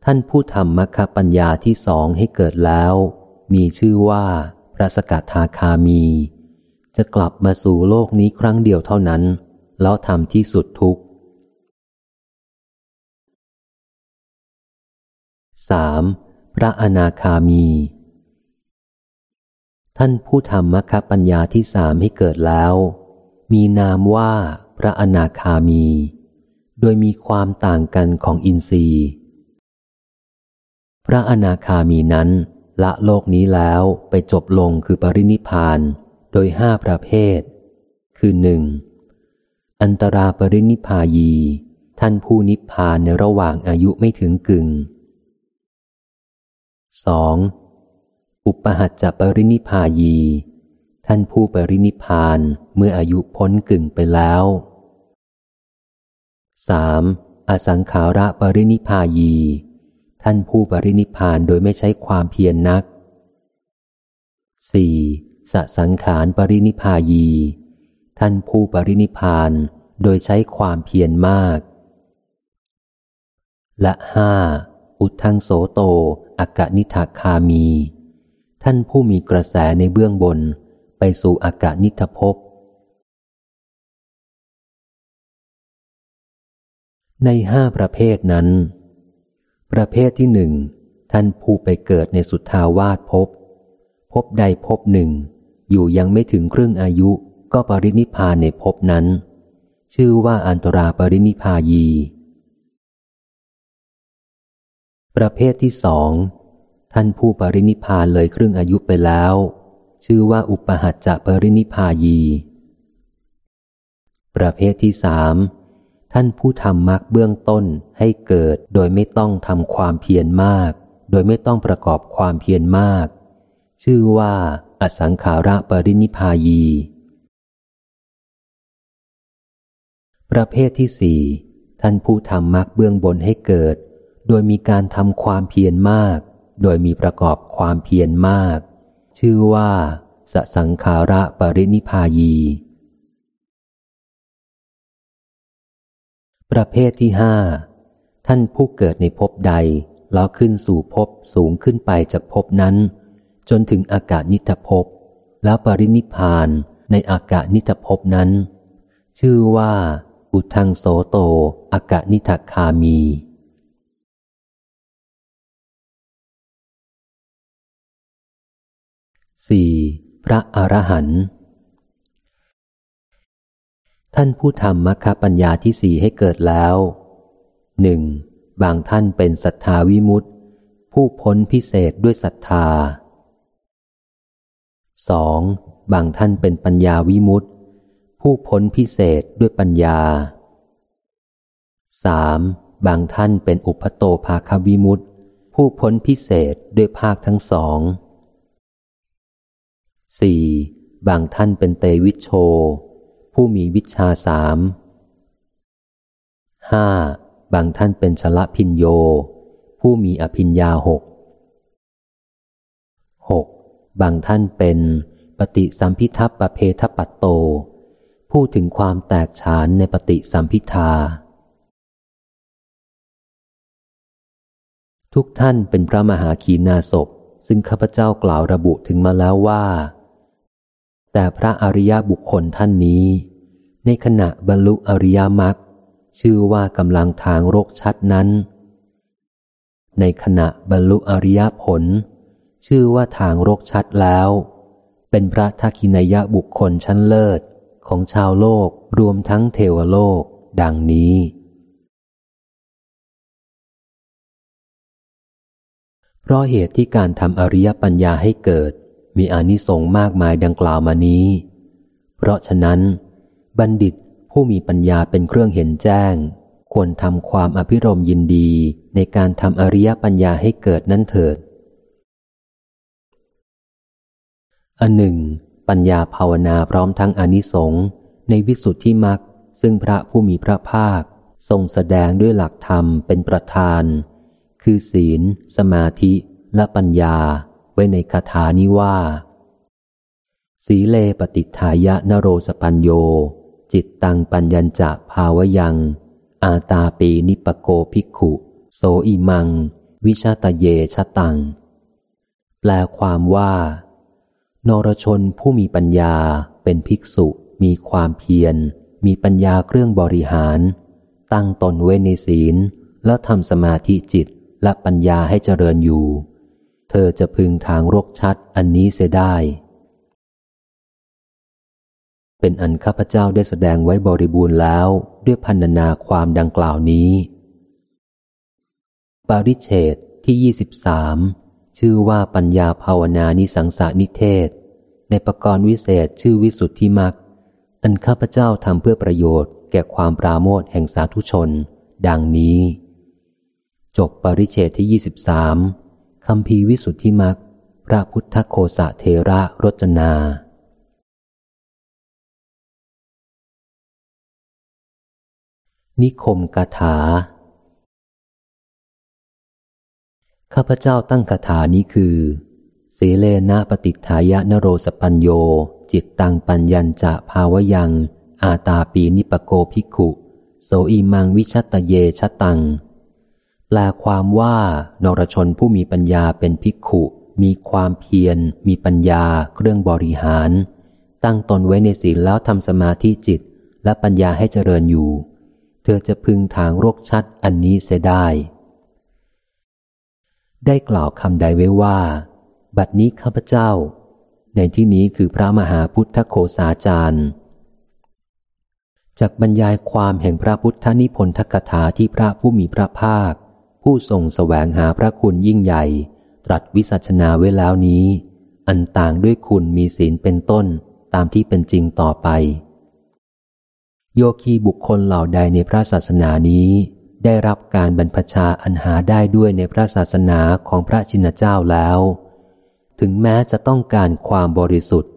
ท่านผู้ทำมรรคปัญญาที่สองให้เกิดแล้ว มีชื่อว่าพระสกทาคามี จะกลับมาสู่โลกนี้ครั้งเดียวเท่านั้น แล้วทำที่สุดทุกสาม พระอนาคามี ท่านผู้ทำมรรคปัญญาที่สามให้เกิดแล้ว มีนามว่าพระอนาคามี โดยมีความต่างกันของอินทรีย์ พระอนาคามีนั้น ละโลกนี้แล้วไปจบลงคือปรินิพานโดยห้าประเภท คือหนึ่งอันตราปรินิพายี ท่านผู้นิพพานในระหว่างอายุไม่ถึงกึ่ง สองอุปหัตจปรินิพายี ท่านผู้ปรินิพานเมื่ออายุพ้นกึ่งไปแล้วสามอสังขาระปรินิพายี ท่านผู้ปรินิพานโดยไม่ใช้ความเพียรนนักสี่สสังขารปรินิพายี ท่านผู้ปรินิพานโดยใช้ความเพียรมาก และห้าอุทังโสโต อากนิทาคามี ท่านผู้มีกระแสในเบื้องบนไปสู่อากานิทภพ ในห้าประเภทนั้น ประเภทที่หนึ่งท่านผู้ไปเกิดในสุทธาวาสภพ ภพใดภพหนึ่ง อยู่ยังไม่ถึงครึ่งอายุก็ปรินิพานในภพนั้น ชื่อว่าอันตราปรินิพายี ประเภทที่สอง ท่านผู้ปรินิพานเลยครึ่งอายุไปแล้ว ชื่อว่าอุปหัจจะปรินิพายี ประเภทที่สามท่านผู้ทำมรรคเบื้องต้นให้เกิดโดยไม่ต้องทำความเพียรมาก โดยไม่ต้องประกอบความเพียรมาก ชื่อว่า อสังขาระปรินิพายี ประเภทที่สี่ท่านผู้ทำมรรคเบื้องบนให้เกิด โดยมีการทำความเพียรมาก โดยมีประกอบความเพียรมาก ชื่อว่า สสังขาระปรินิพายี ประเภทที่ห้าท่านผู้เกิดในภพใด แล้วขึ้นสู่ภพสูงขึ้นไปจากภพนั้น จนถึงอากาศนิทภพ แล้วปรินิพานในอากาศนิทภพนั้น ชื่อว่า อุทังโสโตอากาศนิทคามี สี่พระอรหันต์ท่านผู้ทำมรรคปัญญาที่สี่ให้เกิดแล้วหนึ่งบางท่านเป็นศรัทธาวิมุตติ ผู้พ้นพิเศษด้วยศรัทธาสองบางท่านเป็นปัญญาวิมุตติ ผู้พ้นพิเศษด้วยปัญญาสามบางท่านเป็นอุปโตภาควิมุตติ ผู้พ้นพิเศษด้วยภาคทั้งสอง สี่บางท่านเป็นเตวิชโช ผู้มีวิชาสามห้าบางท่านเป็นชละพินโย ผู้มีอภิญญาหกหกบางท่านเป็นปฏิสัมพิทัปปเพทปัตโตผู้ถึงความแตกฉานในปฏิสัมพิทา ทุกท่านเป็นพระมหาขีณาศพซึ่งข้าพเจ้ากล่าวระบุถึงมาแล้วว่า แต่พระอริยบุคคลท่านนี้ ในขณะบรรลุอริยมรรคชื่อว่ากำลังทางโรคชัดนั้น ในขณะบรรลุอริยผล ชื่อว่าทางโรคชัดแล้ว เป็นพระทักขินายบุคคลชั้นเลิศของชาวโลกรวมทั้งเทวโลก ดังนี้ เพราะเหตุที่การทำอริยปัญญาให้เกิด มีอานิสงส์มากมายดังกล่าวมานี้ เพราะฉะนั้น บัณฑิตผู้มีปัญญาเป็นเครื่องเห็นแจ้ง ควรทำความอภิรมยินดีในการทำอริยปัญญาให้เกิดนั้นเถิดอันหนึ่ง ปัญญาภาวนาพร้อมทั้งอนิสงส์ในวิสุทธิมรรคซึ่งพระผู้มีพระภาค ทรงแสดงด้วยหลักธรรมเป็นประธาน คือศีล สมาธิ และปัญญา ไว้ในคาถานี้ว่า สีเลปฏิทายะนโรสปัญโย จิตตังปัญญัญจะภาวยัง อาตาปีนิปโกภิกขุ โสอิมัง วิชาตเยชะตัง แปลความว่า นรชนผู้มีปัญญาเป็นภิกษุมีความเพียร มีปัญญาเครื่องบริหาร ตั้งตนไว้ในศีล แล้วทำสมาธิจิตและปัญญาให้เจริญอยู่ เธอจะพึงทางรกชัดอันนี้เสียได้ เป็นอันข้าพเจ้าได้แสดงไว้บริบูรณ์แล้วด้วยพันนาความดังกล่าวนี้ ปาริเชตที่ยี่สิบสามชื่อว่าปัญญาภาวนานิสังสานิเทศ ในประกรณ์วิเศษชื่อวิสุทธิมักอันข้าพเจ้าทำเพื่อประโยชน์แก่ความปราโมทแห่งสาธุชน ดังนี้ จบปริเชตที่ยี่สิบสาม คำพีวิสุทธิมักพระพุทธโคสะเทระรจนา นิคมกถา ข้าพเจ้าตั้งคาถานี้คือ สีเล ปะติฏฐายะ นะโร สะปัญโญ จิตตังปัญญัญจะภาวะยัง อาตาปีนิปะโกภิกขุ โสอิมังวิชะฏะเยชะฏัง แปลความว่านรชนผู้มีปัญญาเป็นภิกขุ มีความเพียร มีปัญญา เครื่องบริหาร ตั้งตนไว้ในศีลแล้วทำสมาธิจิต และปัญญาให้เจริญอยู่ เธอจะพึงทางโรกชัดอันนี้เสียได้ ได้กล่าวคำใดไว้ว่า บัดนี้ข้าพเจ้า ในที่นี้คือพระมหาพุทธโคสาจารย์จากบรรยายความแห่งพระพุทธนิพนธกถาที่พระผู้มีพระภาค ผู้ทรงแสวงหาพระคุณยิ่งใหญ่ ตรัสวิสัชนาไว้แล้วนี้ อันต่างด้วยคุณมีศีลเป็นต้นตามที่เป็นจริงต่อไป โยคีบุคคลเหล่าใดในพระศาสนานี้ ได้รับการบรรพชาอันหาได้ด้วยในพระศาสนาของพระชินเจ้าแล้ว ถึงแม้จะต้องการความบริสุทธิ์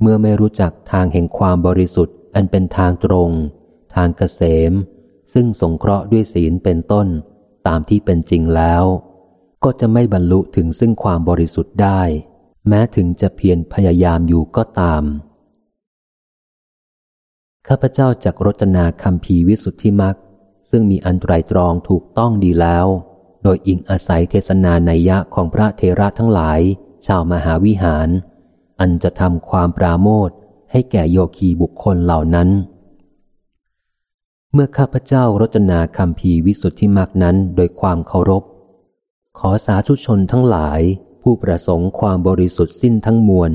เมื่อไม่รู้จักทางแห่งความบริสุทธิ์ อันเป็นทางตรง ทางเกษม ซึ่งสงเคราะห์ด้วยศีลเป็นต้น ตามที่เป็นจริงแล้ว ก็จะไม่บรรลุถึงซึ่งความบริสุทธิ์ได้ แม้ถึงจะเพียรพยายามอยู่ก็ตาม ข้าพเจ้าจากรจนาคำพีวิสุทธิมักซึ่งมีอันไตรตรองถูกต้องดีแล้ว โดยอิงอาศัยเทศนาในยะของพระเทระทั้งหลาย ชาวมหาวิหาร อันจะทำความปราโมทให้แก่โยคีบุคคลเหล่านั้น เมื่อข้าพเจ้ารจนาคำพีวิสุทธิมักนั้นโดยความเคารพ ขอสาธุชนทั้งหลาย ผู้ประสงค์ความบริสุทธิ์สิ้นทั้งมวล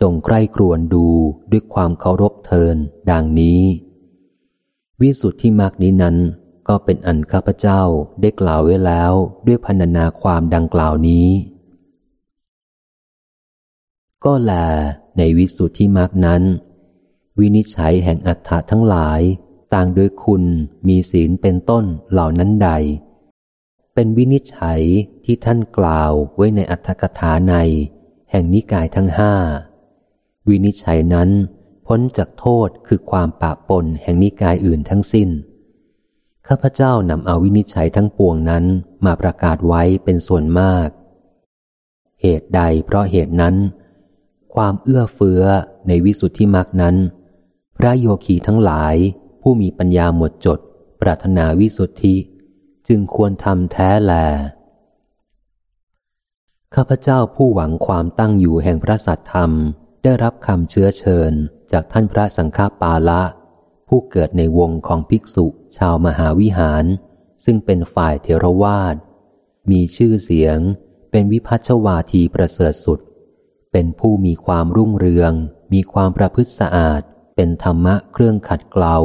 จงใกล้ครวนดูด้วยความเคารพเทินดังนี้ วิสุทธิมรรคนี้นั้นก็เป็นอันข้าพเจ้าได้กล่าวไว้แล้วด้วยพันนาความดังกล่าวนี้ ก็แลในวิสุทธิมรรคนั้น วินิจฉัยแห่งอัฏฐะทั้งหลาย ต่างโดยคุณมีศีลเป็นต้นเหล่านั้นใด เป็นวินิจฉัยที่ท่านกล่าวไว้ในอัฏฐกถาใน แห่งนิกายทั้งห้า วินิจฉัยนั้นพ้นจากโทษคือความปะปนแห่งนิกายอื่นทั้งสิ้น ข้าพเจ้านำเอาวินิจฉัยทั้งปวงนั้นมาประกาศไว้เป็นส่วนมาก เหตุใดเพราะเหตุนั้น ความเอื้อเฟื้อในวิสุทธิมรรคนั้น พระโยคีทั้งหลาย ผู้มีปัญญาหมดจด ปรารถนาวิสุทธิ จึงควรทำแท้แล ข้าพเจ้าผู้หวังความตั้งอยู่แห่งพระสัตธรรม ได้รับคำเชื้อเชิญจากท่านพระสังฆปาละ ผู้เกิดในวงของภิกษุชาวมหาวิหาร ซึ่งเป็นฝ่ายเทรวาสมีชื่อเสียง เป็นวิพัชวาทีประเสริฐสุด เป็นผู้มีความรุ่งเรือง มีความประพฤติสะอาด เป็นธรรมะเครื่องขัดเกลา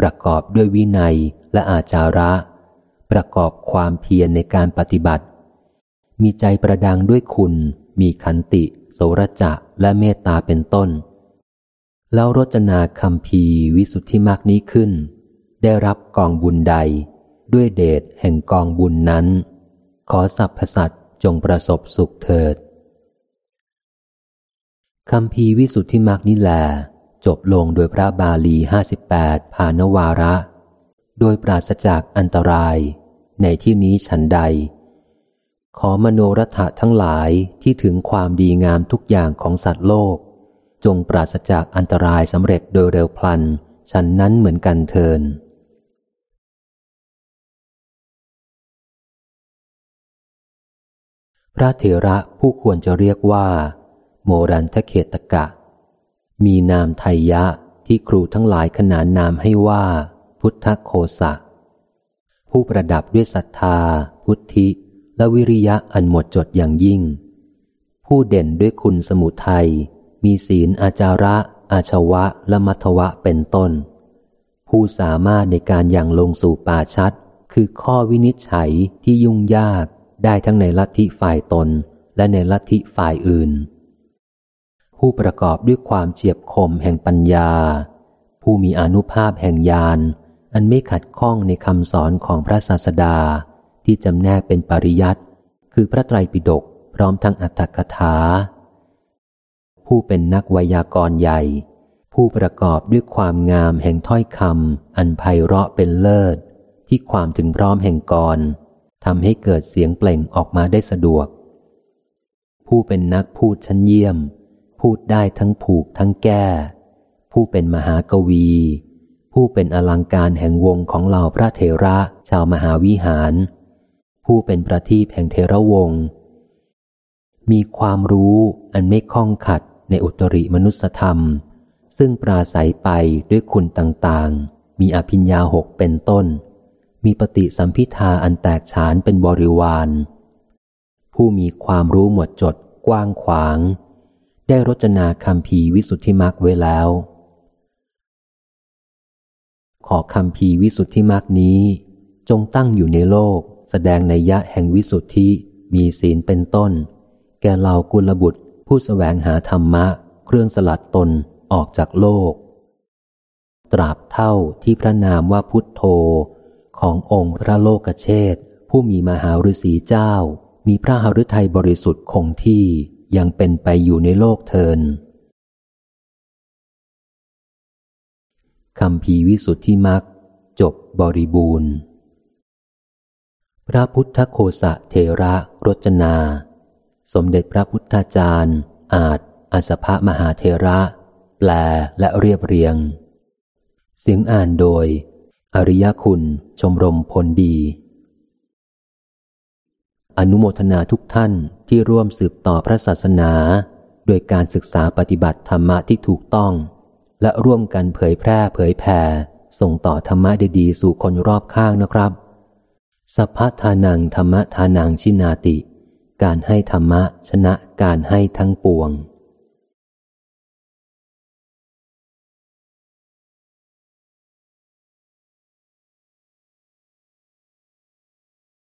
ประกอบด้วยวินัยและอาจาระ ประกอบความเพียรในการปฏิบัติ มีใจประดังด้วยคุณ มีขันติ โสรจะและเมตตาเป็นต้น แล้วรจนาคำพีวิสุทธิมรรคนี้ขึ้น ได้รับกองบุญใด ด้วยเดชแห่งกองบุญนั้น ขอสัพพสัตจงประสบสุขเถิดคำพีวิสุทธิมรรคนี้แหล จบลงโดยพระบาลีห้าสิบแปดภานวาระ โดยปราศจากอันตราย ในที่นี้ฉันใด ขอมโนรัฐะทั้งหลายที่ถึงความดีงามทุกอย่างของสัตว์โลก จงปราศจากอันตรายสำเร็จโดยเร็วพลัน ฉันนั้นเหมือนกันเทินพระเถระผู้ควรจะเรียกว่า โมรันทเขตกะ มีนามไทยะที่ครูทั้งหลายขนานนามให้ว่า พุทธโคสะ ผู้ประดับด้วยศรัทธา พุทธิ และวิริยะอันหมดจดอย่างยิ่ง ผู้เด่นด้วยคุณสมุทัย มีศีลอาจาระ อาชวะ และมัทวะเป็นต้น ผู้สามารถในการอย่างลงสู่ป่าชัด คือข้อวินิจฉัยที่ยุ่งยากได้ทั้งในลัทธิฝ่ายตนและในลัทธิฝ่ายอื่น ผู้ประกอบด้วยความเฉียบคมแห่งปัญญา ผู้มีอนุภาพแห่งญาณอันไม่ขัดข้องในคำสอนของพระศาสดาที่จำแนกเป็นปริยัติคือพระไตรปิฎกพร้อมทั้งอัตถกถา ผู้เป็นนักวยากรณ์ใหญ่ ผู้ประกอบด้วยความงามแห่งถ้อยคำอันไพเราะเป็นเลิศ ที่ความถึงพร้อมแห่งกรทำให้เกิดเสียงเปล่งออกมาได้สะดวก ผู้เป็นนักพูดชั้นเยี่ยม พูดได้ทั้งผูกทั้งแก้ ผู้เป็นมหากวี ผู้เป็นอลังการแห่งวงของเหล่าพระเถระชาวมหาวิหาร ผู้เป็นประทีปแห่งเทระวง มีความรู้อันไม่คล้องขัดในอุตริมนุสธรรม ซึ่งปราศัยไปด้วยคุณต่างๆ มีอภิญญาหกเป็นต้น มีปฏิสัมพิทาอันแตกฉานเป็นบริวาร ผู้มีความรู้หมดจดกว้างขวาง ได้รจนาคำพีวิสุทธิมักไว้แล้ว ขอคำพีวิสุทธิมักนี้ จงตั้งอยู่ในโลก แสดงในยะแห่งวิสุทธิมีศีลเป็นต้น แก่เหล่ากุลบุตร ผู้สแสวงหาธรรมะ เครื่องสลัดตนออกจากโลก ตราบเท่าที่พระนามว่าพุทโธขององค์พระโลกเชษผู้มีมหาฤาษีเจ้า มีพระหฤทัยบริสุทธิ์คงที่ ยังเป็นไปอยู่ในโลกเทินคำพีวิสุทธิมักจบบริบูรณ์ พระพุทธโคสะเทระรจนา สมเด็จพระพุทธาจารย์ อาจอาสภะมหาเทระ แปลและเรียบเรียง เสียงอ่านโดย อริยคุณชมรมผลดี อนุโมทนาทุกท่านที่ร่วมสืบต่อพระศาสนา โดยการศึกษาปฏิบัติธรรมะที่ถูกต้อง และร่วมกันเผยแพร่เผยแผ่ ส่งต่อธรรมะดีๆ สู่คนรอบข้างนะครับ สัพพทานังธรรมทานังชินาติ การให้ธรรมะชนะการให้ทั้งปวง